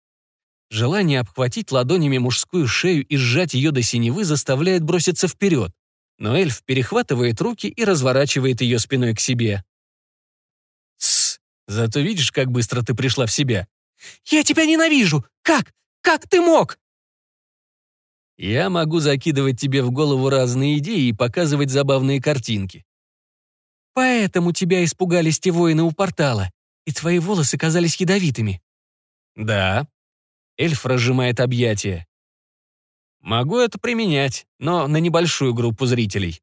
Желание обхватить ладонями мужскую шею и сжать ее до синевы заставляет броситься вперед. Но эльф перехватывает руки и разворачивает ее спиной к себе. «Тссс, зато видишь, как быстро ты пришла в себя?» «Я тебя ненавижу! Как? Как ты мог?» «Я могу закидывать тебе в голову разные идеи и показывать забавные картинки». «Поэтому тебя испугались те воины у портала, и твои волосы казались ядовитыми». «Да». Эльф разжимает объятия. «Могу это применять, но на небольшую группу зрителей».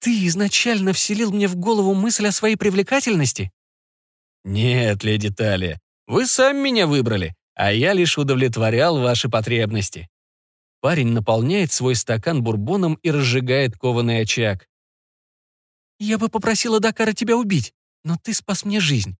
«Ты изначально вселил мне в голову мысль о своей привлекательности?» «Нет, леди Талия, вы сами меня выбрали, а я лишь удовлетворял ваши потребности». Парень наполняет свой стакан бурбоном и разжигает кованый очаг. «Я бы попросила Дакара тебя убить, но ты спас мне жизнь».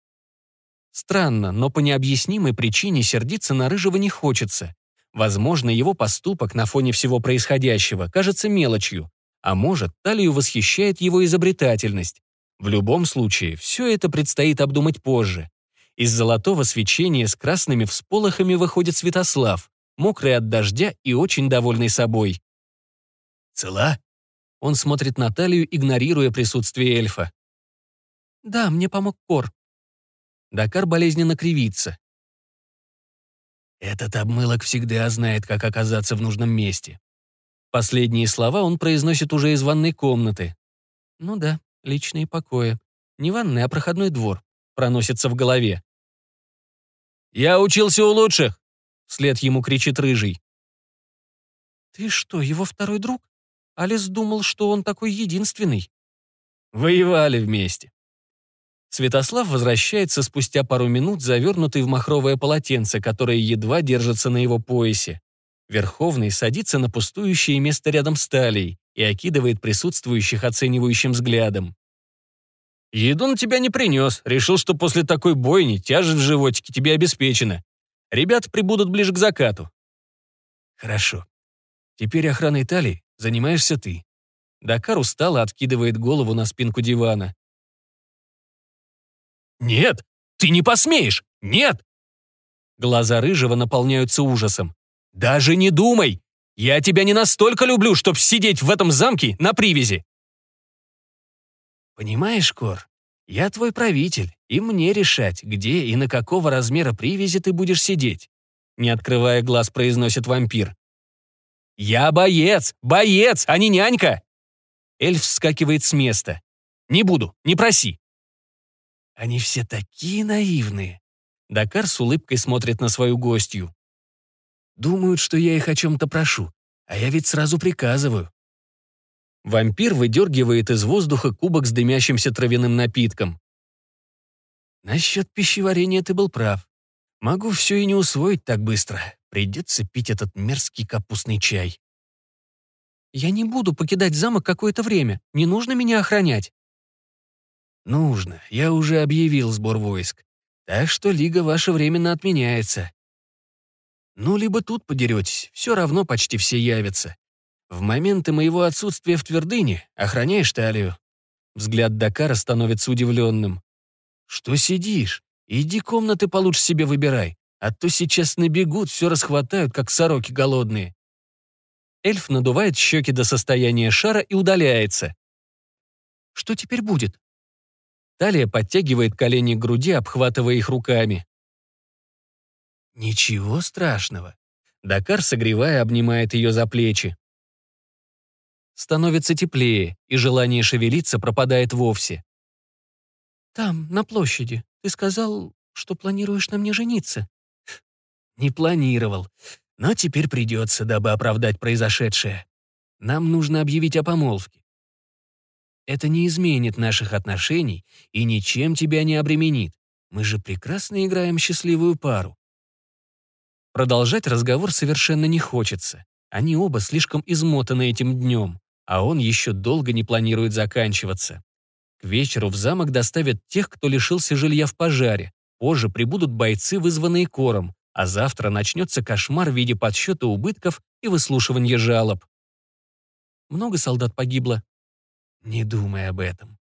Странно, но по необъяснимой причине сердиться на Рыжего не хочется. Возможно, его поступок на фоне всего происходящего кажется мелочью, а может, Талию восхищает его изобретательность. В любом случае, все это предстоит обдумать позже. Из золотого свечения с красными всполохами выходит Святослав, мокрый от дождя и очень довольный собой. «Цела?» Он смотрит на Талию, игнорируя присутствие эльфа. «Да, мне помог Кор». Дакар болезненно кривится. «Этот обмылок всегда знает, как оказаться в нужном месте». Последние слова он произносит уже из ванной комнаты. «Ну да, личные покои. Не ванной, а проходной двор проносится в голове. «Я учился у лучших!» — вслед ему кричит Рыжий. «Ты что, его второй друг? Алис думал, что он такой единственный». Воевали вместе. Святослав возвращается спустя пару минут, завернутый в махровое полотенце, которое едва держится на его поясе. Верховный садится на пустующее место рядом с талией и окидывает присутствующих оценивающим взглядом. Еду на тебя не принес. Решил, что после такой бойни тяжесть в животике тебе обеспечена. Ребята прибудут ближе к закату. Хорошо. Теперь охраной талии занимаешься ты. Дакар устало откидывает голову на спинку дивана. «Нет! Ты не посмеешь! Нет!» Глаза Рыжего наполняются ужасом. «Даже не думай! Я тебя не настолько люблю, чтоб сидеть в этом замке на привязи!» «Понимаешь, Кор, я твой правитель, и мне решать, где и на какого размера привязи ты будешь сидеть», не открывая глаз, произносит вампир. «Я боец! Боец, а не нянька!» Эльф вскакивает с места. «Не буду, не проси!» «Они все такие наивные!» Дакар с улыбкой смотрит на свою гостью. «Думают, что я их о чем-то прошу, а я ведь сразу приказываю. Вампир выдергивает из воздуха кубок с дымящимся травяным напитком. Насчет пищеварения ты был прав. Могу все и не усвоить так быстро. Придется пить этот мерзкий капустный чай. Я не буду покидать замок какое-то время. Не нужно меня охранять. Нужно. Я уже объявил сбор войск. Так что лига ваша временно отменяется. Ну, либо тут подеретесь, все равно почти все явятся. В моменты моего отсутствия в твердыне охраняешь талию. Взгляд Дакара становится удивленным. Что сидишь? Иди комнаты получше себе выбирай, а то сейчас набегут, все расхватают, как сороки голодные. Эльф надувает щеки до состояния шара и удаляется. Что теперь будет? Талия подтягивает колени к груди, обхватывая их руками. Ничего страшного. Дакар, согревая, обнимает ее за плечи. Становится теплее, и желание шевелиться пропадает вовсе. «Там, на площади, ты сказал, что планируешь на мне жениться?» «Не планировал, но теперь придется, дабы оправдать произошедшее. Нам нужно объявить о помолвке». Это не изменит наших отношений и ничем тебя не обременит. Мы же прекрасно играем счастливую пару. Продолжать разговор совершенно не хочется. Они оба слишком измотаны этим днем, а он еще долго не планирует заканчиваться. К вечеру в замок доставят тех, кто лишился жилья в пожаре. Позже прибудут бойцы, вызванные кором, а завтра начнется кошмар в виде подсчета убытков и выслушивания жалоб. Много солдат погибло? Не думай об этом.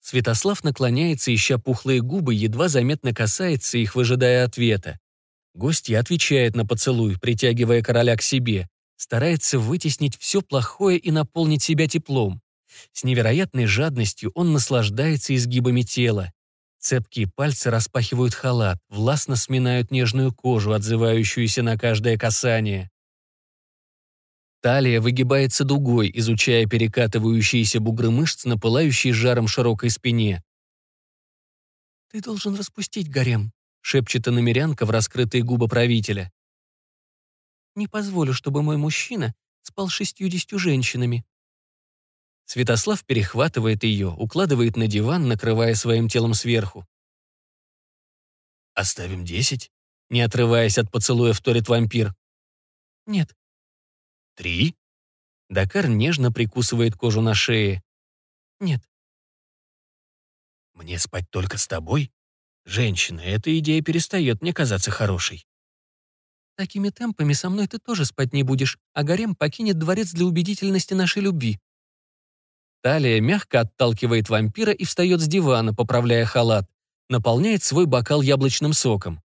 Святослав наклоняется, ища пухлые губы, едва заметно касается их, выжидая ответа. Гостья отвечает на поцелуй, притягивая короля к себе, старается вытеснить все плохое и наполнить себя теплом. С невероятной жадностью он наслаждается изгибами тела. Цепкие пальцы распахивают халат, властно сминают нежную кожу, отзывающуюся на каждое касание. Талия выгибается дугой, изучая перекатывающиеся бугры мышц на пылающей жаром широкой спине. «Ты должен распустить гарем», — шепчет иномерянка в раскрытые губы правителя. «Не позволю, чтобы мой мужчина спал шестьюдесятью женщинами». Святослав перехватывает ее, укладывает на диван, накрывая своим телом сверху. «Оставим десять?» Не отрываясь от поцелуя, вторит вампир. «Нет». «Три?» Дакар нежно прикусывает кожу на шее. «Нет». «Мне спать только с тобой?» «Женщина, эта идея перестает мне казаться хорошей». «Такими темпами со мной ты тоже спать не будешь, а гарем покинет дворец для убедительности нашей любви», Талия мягко отталкивает вампира и встает с дивана, поправляя халат. Наполняет свой бокал яблочным соком.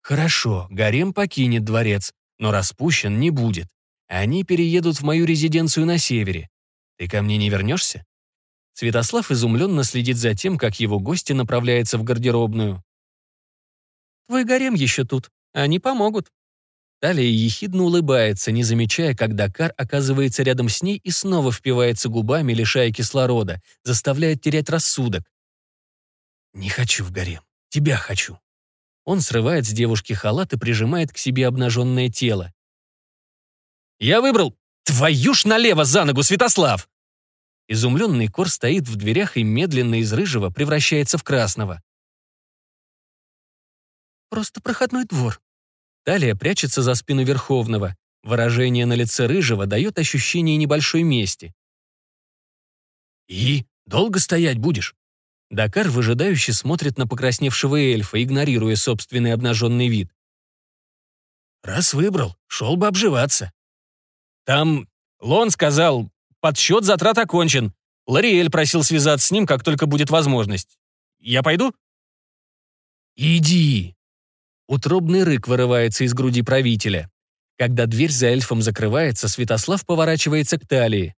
Хорошо, гарем покинет дворец, но распущен не будет. Они переедут в мою резиденцию на севере. Ты ко мне не вернешься? Святослав изумленно следит за тем, как его гости направляются в гардеробную. «Твой гарем еще тут. Они помогут», Талия ехидно улыбается, не замечая, как Дакар оказывается рядом с ней и снова впивается губами, лишая кислорода, заставляя терять рассудок. «Не хочу в гарем. Тебя хочу». Он срывает с девушки халат и прижимает к себе обнаженное тело. «Я выбрал твою ж налево за ногу, Святослав!» Изумленный Кор стоит в дверях и медленно из рыжего превращается в красного. «Просто проходной двор», Талия прячется за спину Верховного. Выражение на лице Рыжего дает ощущение небольшой мести. «И? Долго стоять будешь?» Дакар выжидающе смотрит на покрасневшего эльфа, игнорируя собственный обнаженный вид. «Раз выбрал, шел бы обживаться». «Там Лон сказал, подсчет затрат окончен. Лариэль просил связаться с ним, как только будет возможность. Я пойду?» «Иди», Утробный рык вырывается из груди правителя. Когда дверь за эльфом закрывается, Святослав поворачивается к талии.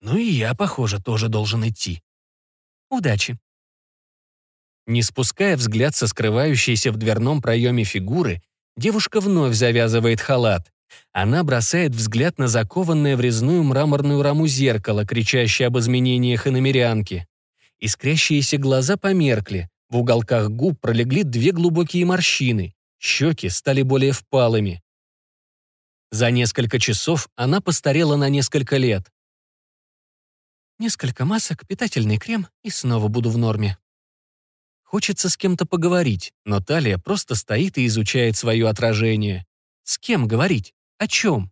«Ну и я, похоже, тоже должен идти. Удачи». Не спуская взгляд со скрывающейся в дверном проеме фигуры, девушка вновь завязывает халат. Она бросает взгляд на закованное в резную мраморную раму зеркало, кричащее об изменениях иномерянки. Искрящиеся глаза померкли, в уголках губ пролегли две глубокие морщины, щеки стали более впалыми. За несколько часов она постарела на несколько лет. Несколько масок, питательный крем, и снова буду в норме. Хочется с кем-то поговорить, но Талия просто стоит и изучает свое отражение. С кем говорить? О чем?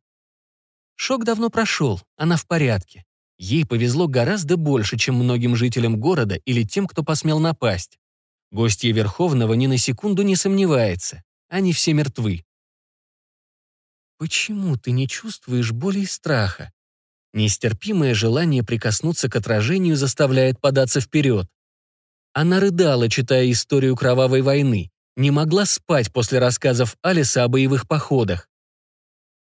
Шок давно прошел, она в порядке. Ей повезло гораздо больше, чем многим жителям города или тем, кто посмел напасть. Гостья Верховного ни на секунду не сомневается. Они все мертвы. Почему ты не чувствуешь боли и страха? Нестерпимое желание прикоснуться к отражению заставляет податься вперед. Она рыдала, читая историю кровавой войны, не могла спать после рассказов Алиса о боевых походах.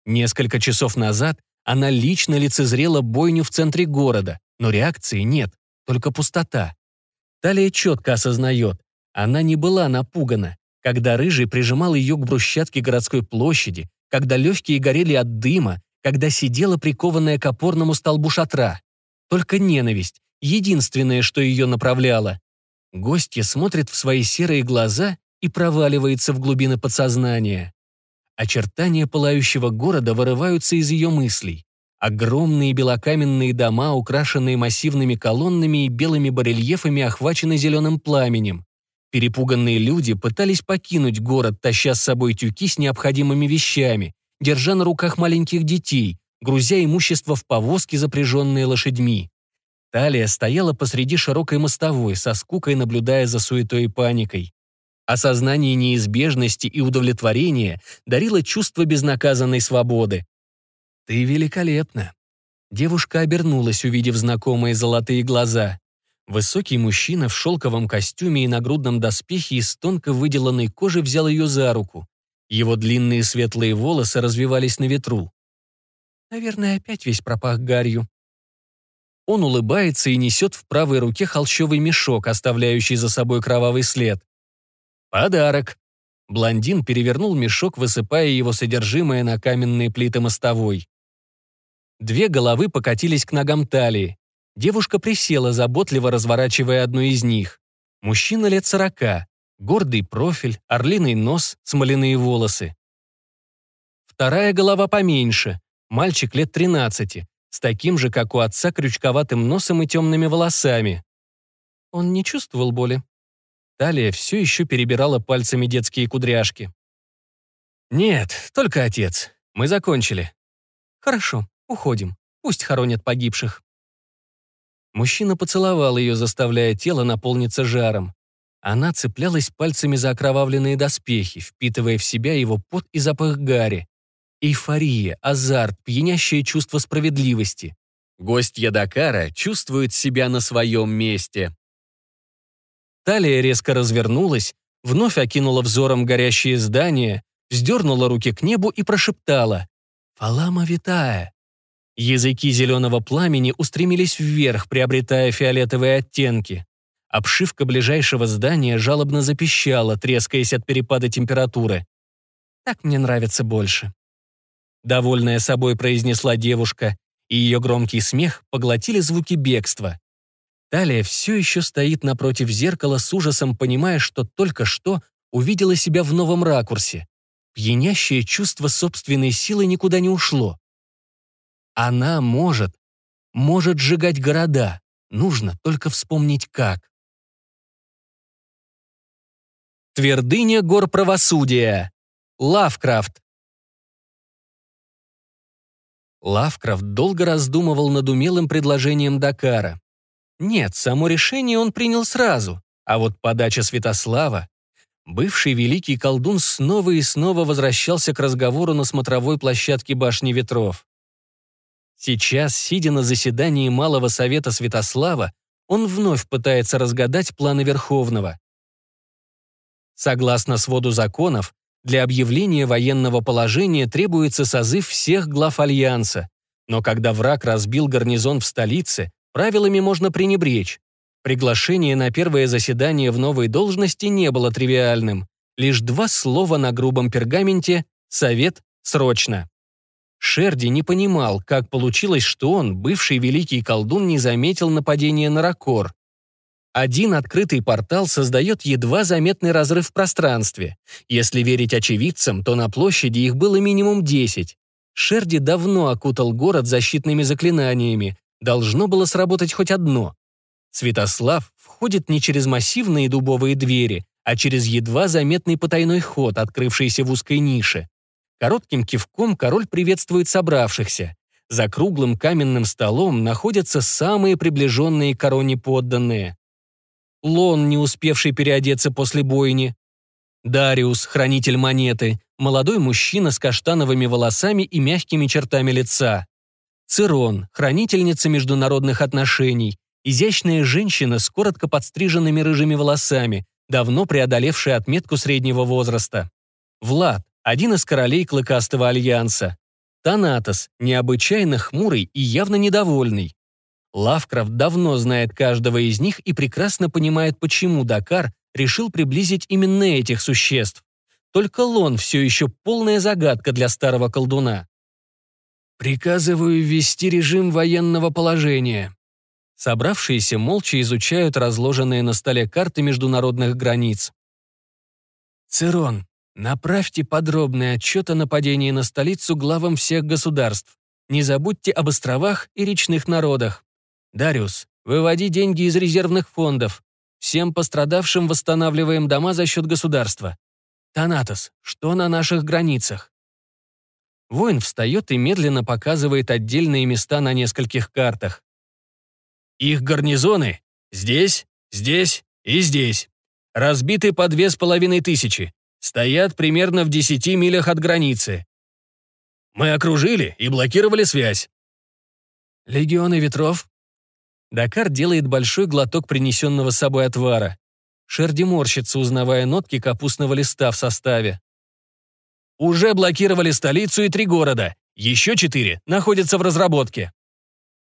Несколько часов назад она лично лицезрела бойню в центре города, но реакции нет, только пустота. Талия четко осознает, она не была напугана, когда Рыжий прижимал ее к брусчатке городской площади, когда легкие горели от дыма, когда сидела прикованная к опорному столбу шатра. Только ненависть, единственное, что ее направляло. Гостья смотрит в свои серые глаза и проваливается в глубины подсознания. Очертания пылающего города вырываются из ее мыслей. Огромные белокаменные дома, украшенные массивными колоннами и белыми барельефами, охвачены зеленым пламенем. Перепуганные люди пытались покинуть город, таща с собой тюки с необходимыми вещами, держа на руках маленьких детей, грузя имущество в повозки, запряженные лошадьми. Талия стояла посреди широкой мостовой, со скукой наблюдая за суетой и паникой. Осознание неизбежности и удовлетворения дарило чувство безнаказанной свободы. «Ты великолепна!» Девушка обернулась, увидев знакомые золотые глаза. Высокий мужчина в шелковом костюме и нагрудном доспехе из тонко выделанной кожи взял ее за руку. Его длинные светлые волосы развивались на ветру. Наверное, опять весь пропах гарью. Он улыбается и несет в правой руке холщовый мешок, оставляющий за собой кровавый след. «Подарок!» Блондин перевернул мешок, высыпая его содержимое на каменные плиты мостовой. Две головы покатились к ногам талии. Девушка присела, заботливо разворачивая одну из них. Мужчина лет сорока, гордый профиль, орлиный нос, смоляные волосы. Вторая голова поменьше, мальчик лет тринадцати, с таким же, как у отца, крючковатым носом и темными волосами. Он не чувствовал боли. Талия все еще перебирала пальцами детские кудряшки. «Нет, только отец. Мы закончили». «Хорошо. Уходим. Пусть хоронят погибших». Мужчина поцеловал ее, заставляя тело наполниться жаром. Она цеплялась пальцами за окровавленные доспехи, впитывая в себя его пот и запах гари. Эйфория, азарт, пьянящее чувство справедливости. Гостья Дакара чувствует себя на своем месте. Талия резко развернулась, вновь окинула взором горящие здания, вздернула руки к небу и прошептала «Фалама витая». Языки зеленого пламени устремились вверх, приобретая фиолетовые оттенки. Обшивка ближайшего здания жалобно запищала, трескаясь от перепада температуры. «Так мне нравится больше». Довольная собой произнесла девушка, и ее громкий смех поглотили звуки бегства. Талия все еще стоит напротив зеркала с ужасом, понимая, что только что увидела себя в новом ракурсе. Пьянящее чувство собственной силы никуда не ушло. Она может, может сжигать города. Нужно только вспомнить как. Твердыня гор правосудия. Лавкрафт. Лавкрафт долго раздумывал над умелым предложением Дакара. Нет, само решение он принял сразу, а вот подача Святослава... Бывший великий колдун снова и снова возвращался к разговору на смотровой площадке башни ветров. Сейчас, сидя на заседании Малого Совета Святослава, он вновь пытается разгадать планы Верховного. Согласно своду законов, для объявления военного положения требуется созыв всех глав Альянса. Но когда враг разбил гарнизон в столице, правилами можно пренебречь. Приглашение на первое заседание в новой должности не было тривиальным. Лишь два слова на грубом пергаменте «Совет срочно». Шерди не понимал, как получилось, что он, бывший великий колдун, не заметил нападения на Ракор. Один открытый портал создает едва заметный разрыв в пространстве. Если верить очевидцам, то на площади их было минимум 10. Шерди давно окутал город защитными заклинаниями. Должно было сработать хоть одно. Святослав входит не через массивные дубовые двери, а через едва заметный потайной ход, открывшийся в узкой нише. Коротким кивком король приветствует собравшихся. За круглым каменным столом находятся самые приближенные короне подданные. Лон, не успевший переодеться после бойни. Дариус, хранитель монеты, молодой мужчина с каштановыми волосами и мягкими чертами лица. Цирон, хранительница международных отношений, изящная женщина с коротко подстриженными рыжими волосами, давно преодолевшая отметку среднего возраста. Влад, один из королей Клыкастого Альянса. Танатос, необычайно хмурый и явно недовольный. Лавкрафт давно знает каждого из них и прекрасно понимает, почему Дакар решил приблизить именно этих существ. Только Лон все еще полная загадка для старого колдуна. «Приказываю ввести режим военного положения». Собравшиеся молча изучают разложенные на столе карты международных границ. «Цирон, Направьте подробный отчет о нападении на столицу главам всех государств. Не забудьте об островах и речных народах. Дариус, выводи деньги из резервных фондов. Всем пострадавшим восстанавливаем дома за счет государства. Танатос, что на наших границах? Воин встает и медленно показывает отдельные места на нескольких картах. Их гарнизоны здесь, здесь и здесь. Разбиты по две с половиной тысячи. Стоят примерно в десяти милях от границы. Мы окружили и блокировали связь. Легионы ветров? Дакар делает большой глоток принесенного с собой отвара. Шерди морщится, узнавая нотки капустного листа в составе. Уже блокировали столицу и три города. Еще четыре находятся в разработке.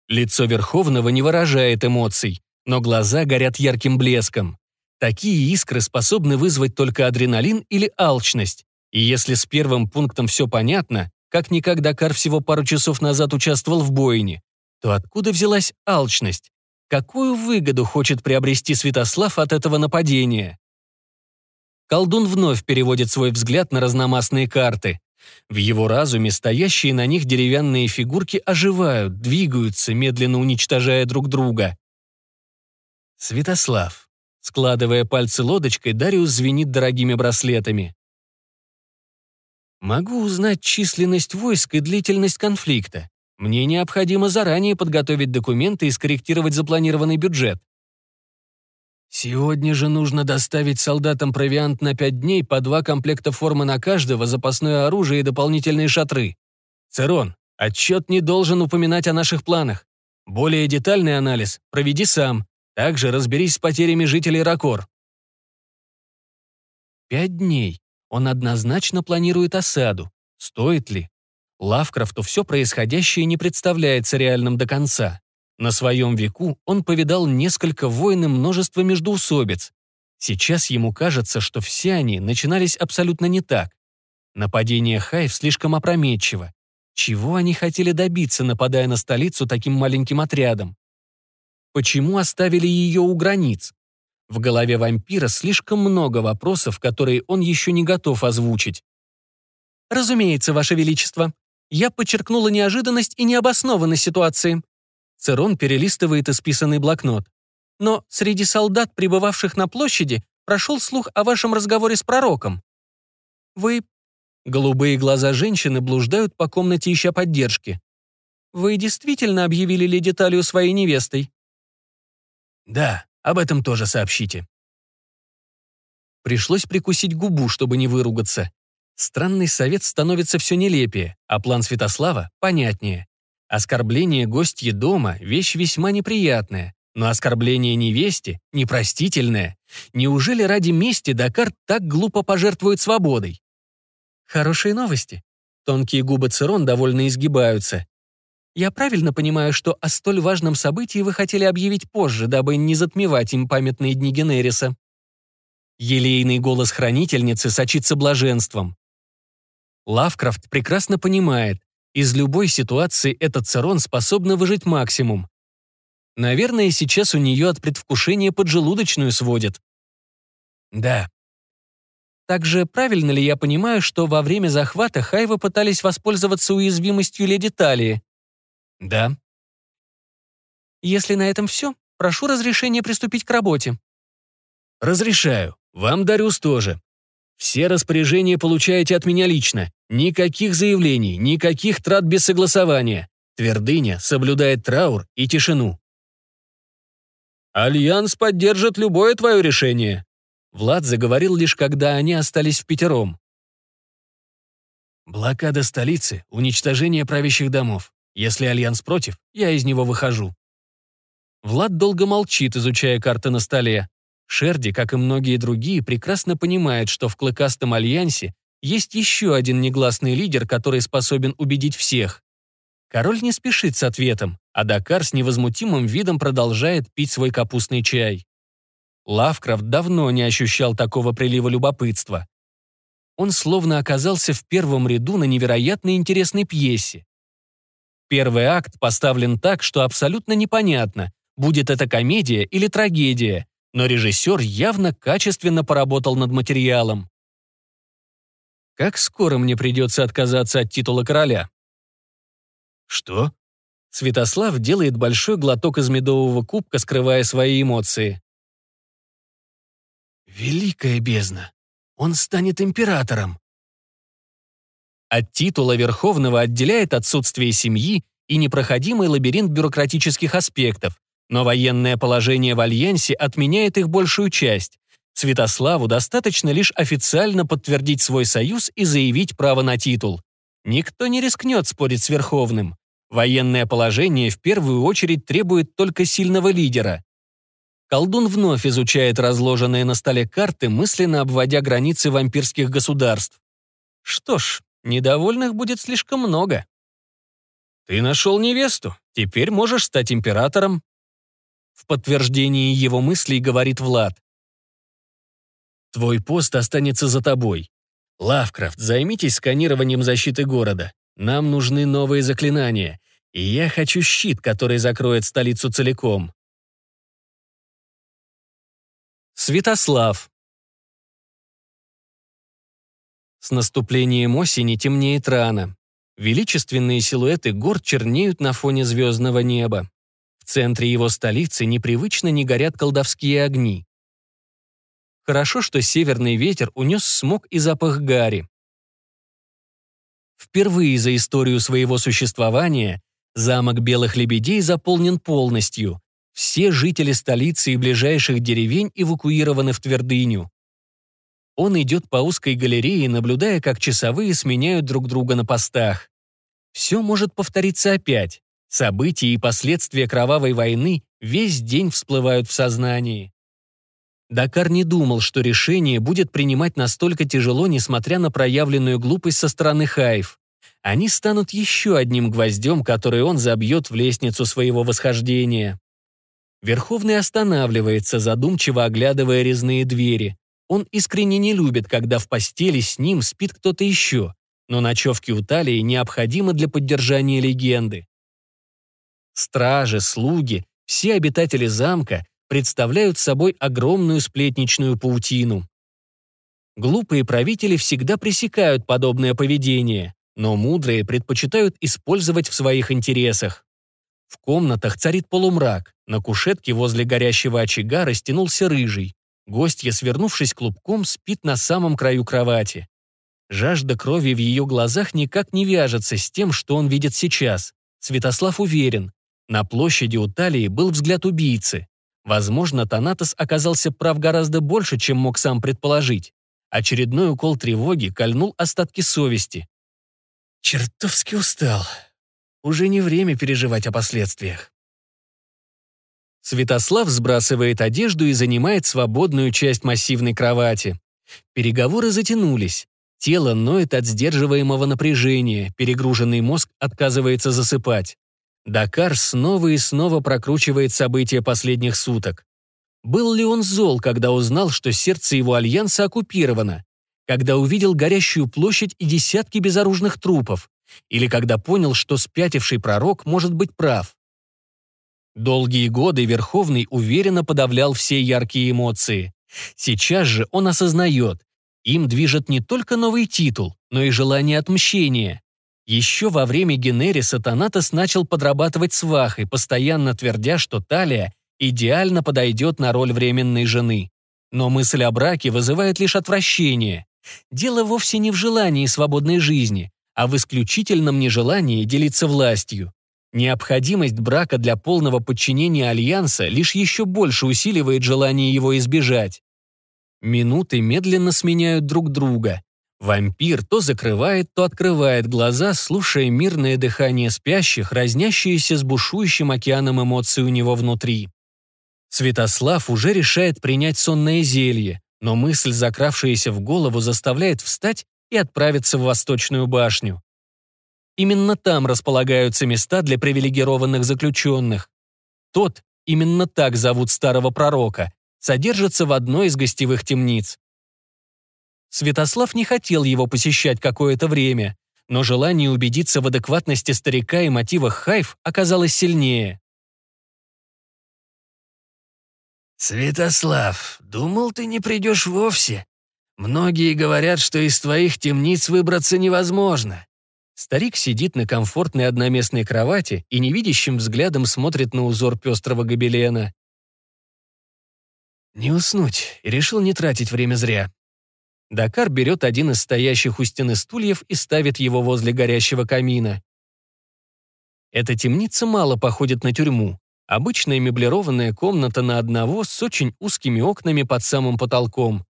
Лицо Верховного не выражает эмоций, но глаза горят ярким блеском. Такие искры способны вызвать только адреналин или алчность. И если с первым пунктом все понятно, как никак Дакар всего пару часов назад участвовал в бойне, то откуда взялась алчность? Какую выгоду хочет приобрести Святослав от этого нападения? Колдун вновь переводит свой взгляд на разномастные карты. В его разуме стоящие на них деревянные фигурки оживают, двигаются, медленно уничтожая друг друга. Святослав. Складывая пальцы лодочкой, Дариус звенит дорогими браслетами. Могу узнать численность войск и длительность конфликта. Мне необходимо заранее подготовить документы и скорректировать запланированный бюджет. Сегодня же нужно доставить солдатам провиант на пять дней по два комплекта формы на каждого, запасное оружие и дополнительные шатры. Церон, отчет не должен упоминать о наших планах. Более детальный анализ проведи сам. Также разберись с потерями жителей Ракор. Пять дней. Он однозначно планирует осаду. Стоит ли? Лавкрафту все происходящее не представляется реальным до конца. На своем веку он повидал несколько войн и множество междоусобиц. Сейчас ему кажется, что все они начинались абсолютно не так. Нападение Хайв слишком опрометчиво. Чего они хотели добиться, нападая на столицу таким маленьким отрядом? Почему оставили ее у границ? В голове вампира слишком много вопросов, которые он еще не готов озвучить. «Разумеется, Ваше Величество. Я подчеркнула неожиданность и необоснованность ситуации. Церон перелистывает исписанный блокнот. «Но среди солдат, пребывавших на площади, прошел слух о вашем разговоре с пророком. Вы...» Голубые глаза женщины блуждают по комнате, ища поддержки. «Вы действительно объявили леди Талию своей невестой?» «Да, об этом тоже сообщите». Пришлось прикусить губу, чтобы не выругаться. Странный совет становится все нелепее, а план Святослава — понятнее. Оскорбление гостьи дома – вещь весьма неприятная, но оскорбление невесте – непростительное. Неужели ради мести Дакар так глупо пожертвует свободой? Хорошие новости. Тонкие губы Цирон довольно изгибаются. Я правильно понимаю, что о столь важном событии вы хотели объявить позже, дабы не затмевать им памятные дни Генериса? Елейный голос хранительницы сочится блаженством. Лавкрафт прекрасно понимает, из любой ситуации этот Царон способна выжить максимум. Наверное, сейчас у нее от предвкушения поджелудочную сводит. Да. Также правильно ли я понимаю, что во время захвата Хайва пытались воспользоваться уязвимостью леди Талии? Да. Если на этом все, прошу разрешения приступить к работе. Разрешаю. Вам, Дарюс, тоже. Все распоряжения получаете от меня лично. Никаких заявлений, никаких трат без согласования. Твердыня соблюдает траур и тишину. «Альянс поддержит любое твое решение», Влад заговорил лишь, когда они остались впятером. «Блокада столицы, уничтожение правящих домов. Если Альянс против, я из него выхожу». Влад долго молчит, изучая карты на столе. Шерди, как и многие другие, прекрасно понимает, что в Клыкастом Альянсе есть еще один негласный лидер, который способен убедить всех. Король не спешит с ответом, а Дакар с невозмутимым видом продолжает пить свой капустный чай. Лавкрафт давно не ощущал такого прилива любопытства. Он словно оказался в первом ряду на невероятно интересной пьесе. Первый акт поставлен так, что абсолютно непонятно, будет это комедия или трагедия, но режиссер явно качественно поработал над материалом. Как скоро мне придется отказаться от титула короля? «Что?» Святослав делает большой глоток из медового кубка, скрывая свои эмоции. «Великая бездна! Он станет императором!» От титула Верховного отделяет отсутствие семьи и непроходимый лабиринт бюрократических аспектов, но военное положение в Альянсе отменяет их большую часть. Святославу достаточно лишь официально подтвердить свой союз и заявить право на титул. Никто не рискнет спорить с Верховным. Военное положение в первую очередь требует только сильного лидера. Колдун вновь изучает разложенные на столе карты, мысленно обводя границы вампирских государств. Что ж, недовольных будет слишком много. Ты нашел невесту, теперь можешь стать императором. В подтверждении его мыслей говорит Влад. Твой пост останется за тобой. Лавкрафт, займитесь сканированием защиты города. Нам нужны новые заклинания, и я хочу щит, который закроет столицу целиком. Святослав. С наступлением осени темнеет рано. Величественные силуэты гор чернеют на фоне звездного неба. Центре его столицы непривычно не горят колдовские огни. Хорошо, что северный ветер унес смог и запах гари. Впервые за историю своего существования замок Белых Лебедей заполнен полностью. Все жители столицы и ближайших деревень эвакуированы в Твердыню. Он идет по узкой галерее, наблюдая, как часовые сменяют друг друга на постах. Все может повториться опять. События и последствия кровавой войны весь день всплывают в сознании. Дакар не думал, что решение будет принимать настолько тяжело, несмотря на проявленную глупость со стороны Хаев. Они станут еще одним гвоздем, который он забьет в лестницу своего восхождения. Верховный останавливается, задумчиво оглядывая резные двери. Он искренне не любит, когда в постели с ним спит кто-то еще, но ночевки у Талии необходимы для поддержания легенды. Стражи, слуги, все обитатели замка представляют собой огромную сплетничную паутину. Глупые правители всегда пресекают подобное поведение, но мудрые предпочитают использовать в своих интересах. В комнатах царит полумрак, на кушетке возле горящего очага растянулся рыжий. Гостья, свернувшись клубком, спит на самом краю кровати. Жажда крови в ее глазах никак не вяжется с тем, что он видит сейчас. Святослав уверен. На площади у Талии был взгляд убийцы. Возможно, Танатос оказался прав гораздо больше, чем мог сам предположить. Очередной укол тревоги кольнул остатки совести. Чертовски устал. Уже не время переживать о последствиях. Святослав сбрасывает одежду и занимает свободную часть массивной кровати. Переговоры затянулись. Тело ноет от сдерживаемого напряжения, перегруженный мозг отказывается засыпать. Дакар снова и снова прокручивает события последних суток. Был ли он зол, когда узнал, что сердце его альянса оккупировано? Когда увидел горящую площадь и десятки безоружных трупов? Или когда понял, что спятивший пророк может быть прав? Долгие годы Верховный уверенно подавлял все яркие эмоции. Сейчас же он осознает, им движет не только новый титул, но и желание отмщения. Еще во время Генериса Танатос начал подрабатывать свахой, постоянно твердя, что Талия идеально подойдет на роль временной жены. Но мысль о браке вызывает лишь отвращение. Дело вовсе не в желании свободной жизни, а в исключительном нежелании делиться властью. Необходимость брака для полного подчинения Альянса лишь еще больше усиливает желание его избежать. Минуты медленно сменяют друг друга. Вампир то закрывает, то открывает глаза, слушая мирное дыхание спящих, разнящиеся с бушующим океаном эмоций у него внутри. Святослав уже решает принять сонное зелье, но мысль, закравшаяся в голову, заставляет встать и отправиться в Восточную башню. Именно там располагаются места для привилегированных заключенных. Тот, именно так зовут старого пророка, содержится в одной из гостевых темниц. Святослав не хотел его посещать какое-то время, но желание убедиться в адекватности старика и мотивах Хайф оказалось сильнее. «Святослав, думал, ты не придешь вовсе. Многие говорят, что из твоих темниц выбраться невозможно. Старик сидит на комфортной одноместной кровати и невидящим взглядом смотрит на узор пестрого гобелена. Не уснуть, и решил не тратить время зря. Дакар берет один из стоящих у стены стульев и ставит его возле горящего камина. Эта темница мало походит на тюрьму. Обычная меблированная комната на одного с очень узкими окнами под самым потолком.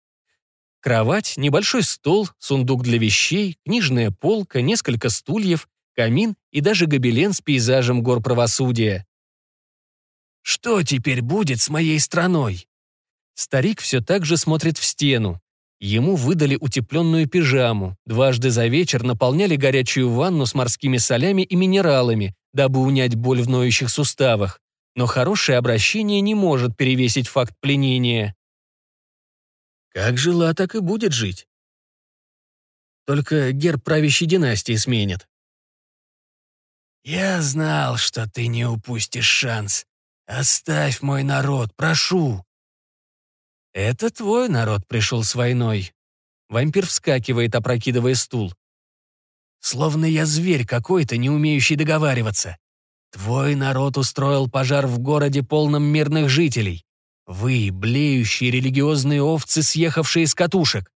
Кровать, небольшой стол, сундук для вещей, книжная полка, несколько стульев, камин и даже гобелен с пейзажем гор правосудия. «Что теперь будет с моей страной?» Старик все так же смотрит в стену. Ему выдали утепленную пижаму, дважды за вечер наполняли горячую ванну с морскими солями и минералами, дабы унять боль в ноющих суставах. Но хорошее обращение не может перевесить факт пленения. Как жила, так и будет жить. Только герб правящей династии сменит. «Я знал, что ты не упустишь шанс. Оставь мой народ, прошу!» «Это твой народ пришел с войной». Вампир вскакивает, опрокидывая стул. «Словно я зверь какой-то, не умеющий договариваться. Твой народ устроил пожар в городе, полном мирных жителей. Вы, блеющие религиозные овцы, съехавшие с катушек».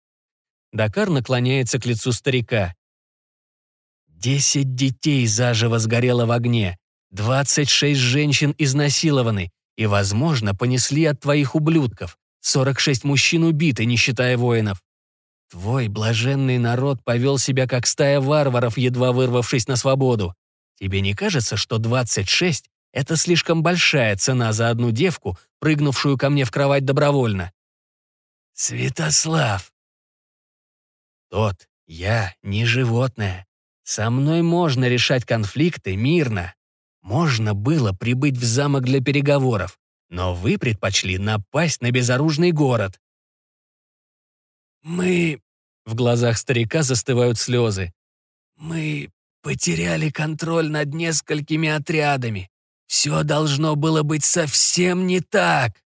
Дакар наклоняется к лицу старика. «Десять детей заживо сгорело в огне, двадцать шесть женщин изнасилованы и, возможно, понесли от твоих ублюдков. 46 мужчин убиты, не считая воинов. Твой блаженный народ повел себя как стая варваров, едва вырвавшись на свободу. Тебе не кажется, что 26 — это слишком большая цена за одну девку, прыгнувшую ко мне в кровать добровольно? Святослав! Тот, я не животное. Со мной можно решать конфликты мирно. Можно было прибыть в замок для переговоров. Но вы предпочли напасть на безоружный город. Мы... В глазах старика застывают слезы. Мы потеряли контроль над несколькими отрядами. Все должно было быть совсем не так.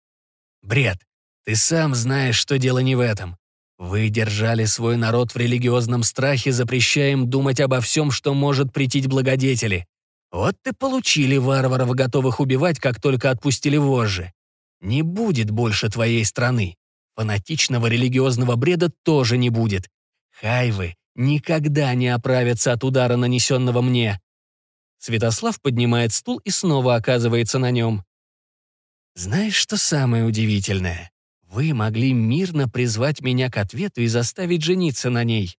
Бред. Ты сам знаешь, что дело не в этом. Вы держали свой народ в религиозном страхе, запрещая им думать обо всем, что может претить благодетели. Вот ты получили варваров, готовых убивать, как только отпустили вожжи. Не будет больше твоей страны. Фанатичного религиозного бреда тоже не будет. Хайвы никогда не оправятся от удара, нанесенного мне. Святослав поднимает стул и снова оказывается на нем. Знаешь, что самое удивительное? Вы могли мирно призвать меня к ответу и заставить жениться на ней.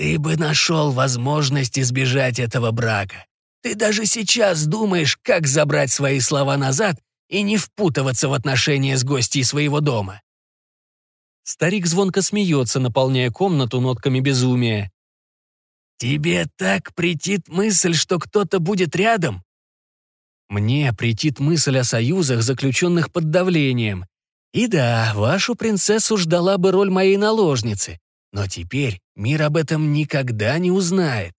Ты бы нашел возможность избежать этого брака. Ты даже сейчас думаешь, как забрать свои слова назад и не впутываться в отношения с гостьей своего дома. Старик звонко смеется, наполняя комнату нотками безумия. «Тебе так претит мысль, что кто-то будет рядом?» «Мне претит мысль о союзах, заключенных под давлением. И да, вашу принцессу ждала бы роль моей наложницы. Но теперь мир об этом никогда не узнает.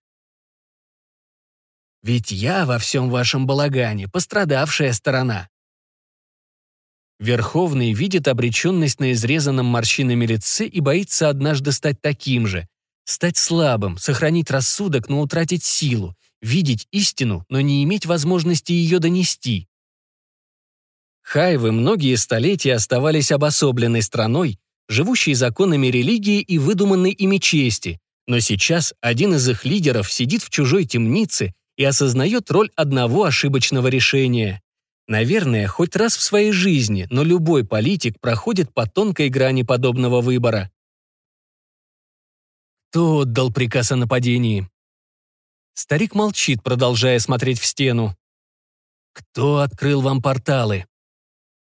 Ведь я во всем вашем балагане пострадавшая сторона. Верховный видит обреченность на изрезанном морщинами лице и боится однажды стать таким же. Стать слабым, сохранить рассудок, но утратить силу, видеть истину, но не иметь возможности ее донести. Хайвы многие столетия оставались обособленной страной, живущие законами религии и выдуманной ими чести, но сейчас один из их лидеров сидит в чужой темнице и осознает роль одного ошибочного решения. Наверное, хоть раз в своей жизни, но любой политик проходит по тонкой грани подобного выбора. Кто отдал приказ о нападении? Старик молчит, продолжая смотреть в стену. Кто открыл вам порталы?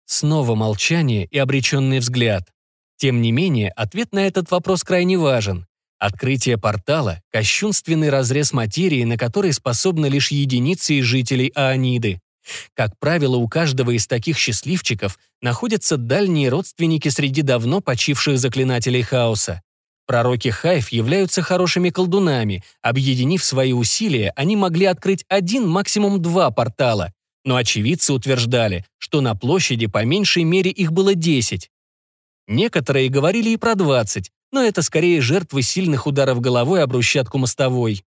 Снова молчание и обреченный взгляд. Тем не менее, ответ на этот вопрос крайне важен. Открытие портала – кощунственный разрез материи, на который способны лишь единицы из жителей Ааниды. Как правило, у каждого из таких счастливчиков находятся дальние родственники среди давно почивших заклинателей хаоса. Пророки Хайф являются хорошими колдунами. Объединив свои усилия, они могли открыть один, максимум два портала. Но очевидцы утверждали, что на площади по меньшей мере их было 10. Некоторые говорили и про 20, но это скорее жертвы сильных ударов головой об брусчатку мостовой.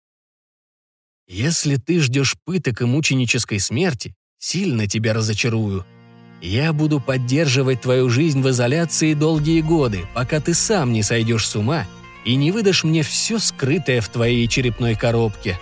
Если ты ждешь пыток и мученической смерти, сильно тебя разочарую. Я буду поддерживать твою жизнь в изоляции долгие годы, пока ты сам не сойдешь с ума и не выдашь мне все скрытое в твоей черепной коробке»,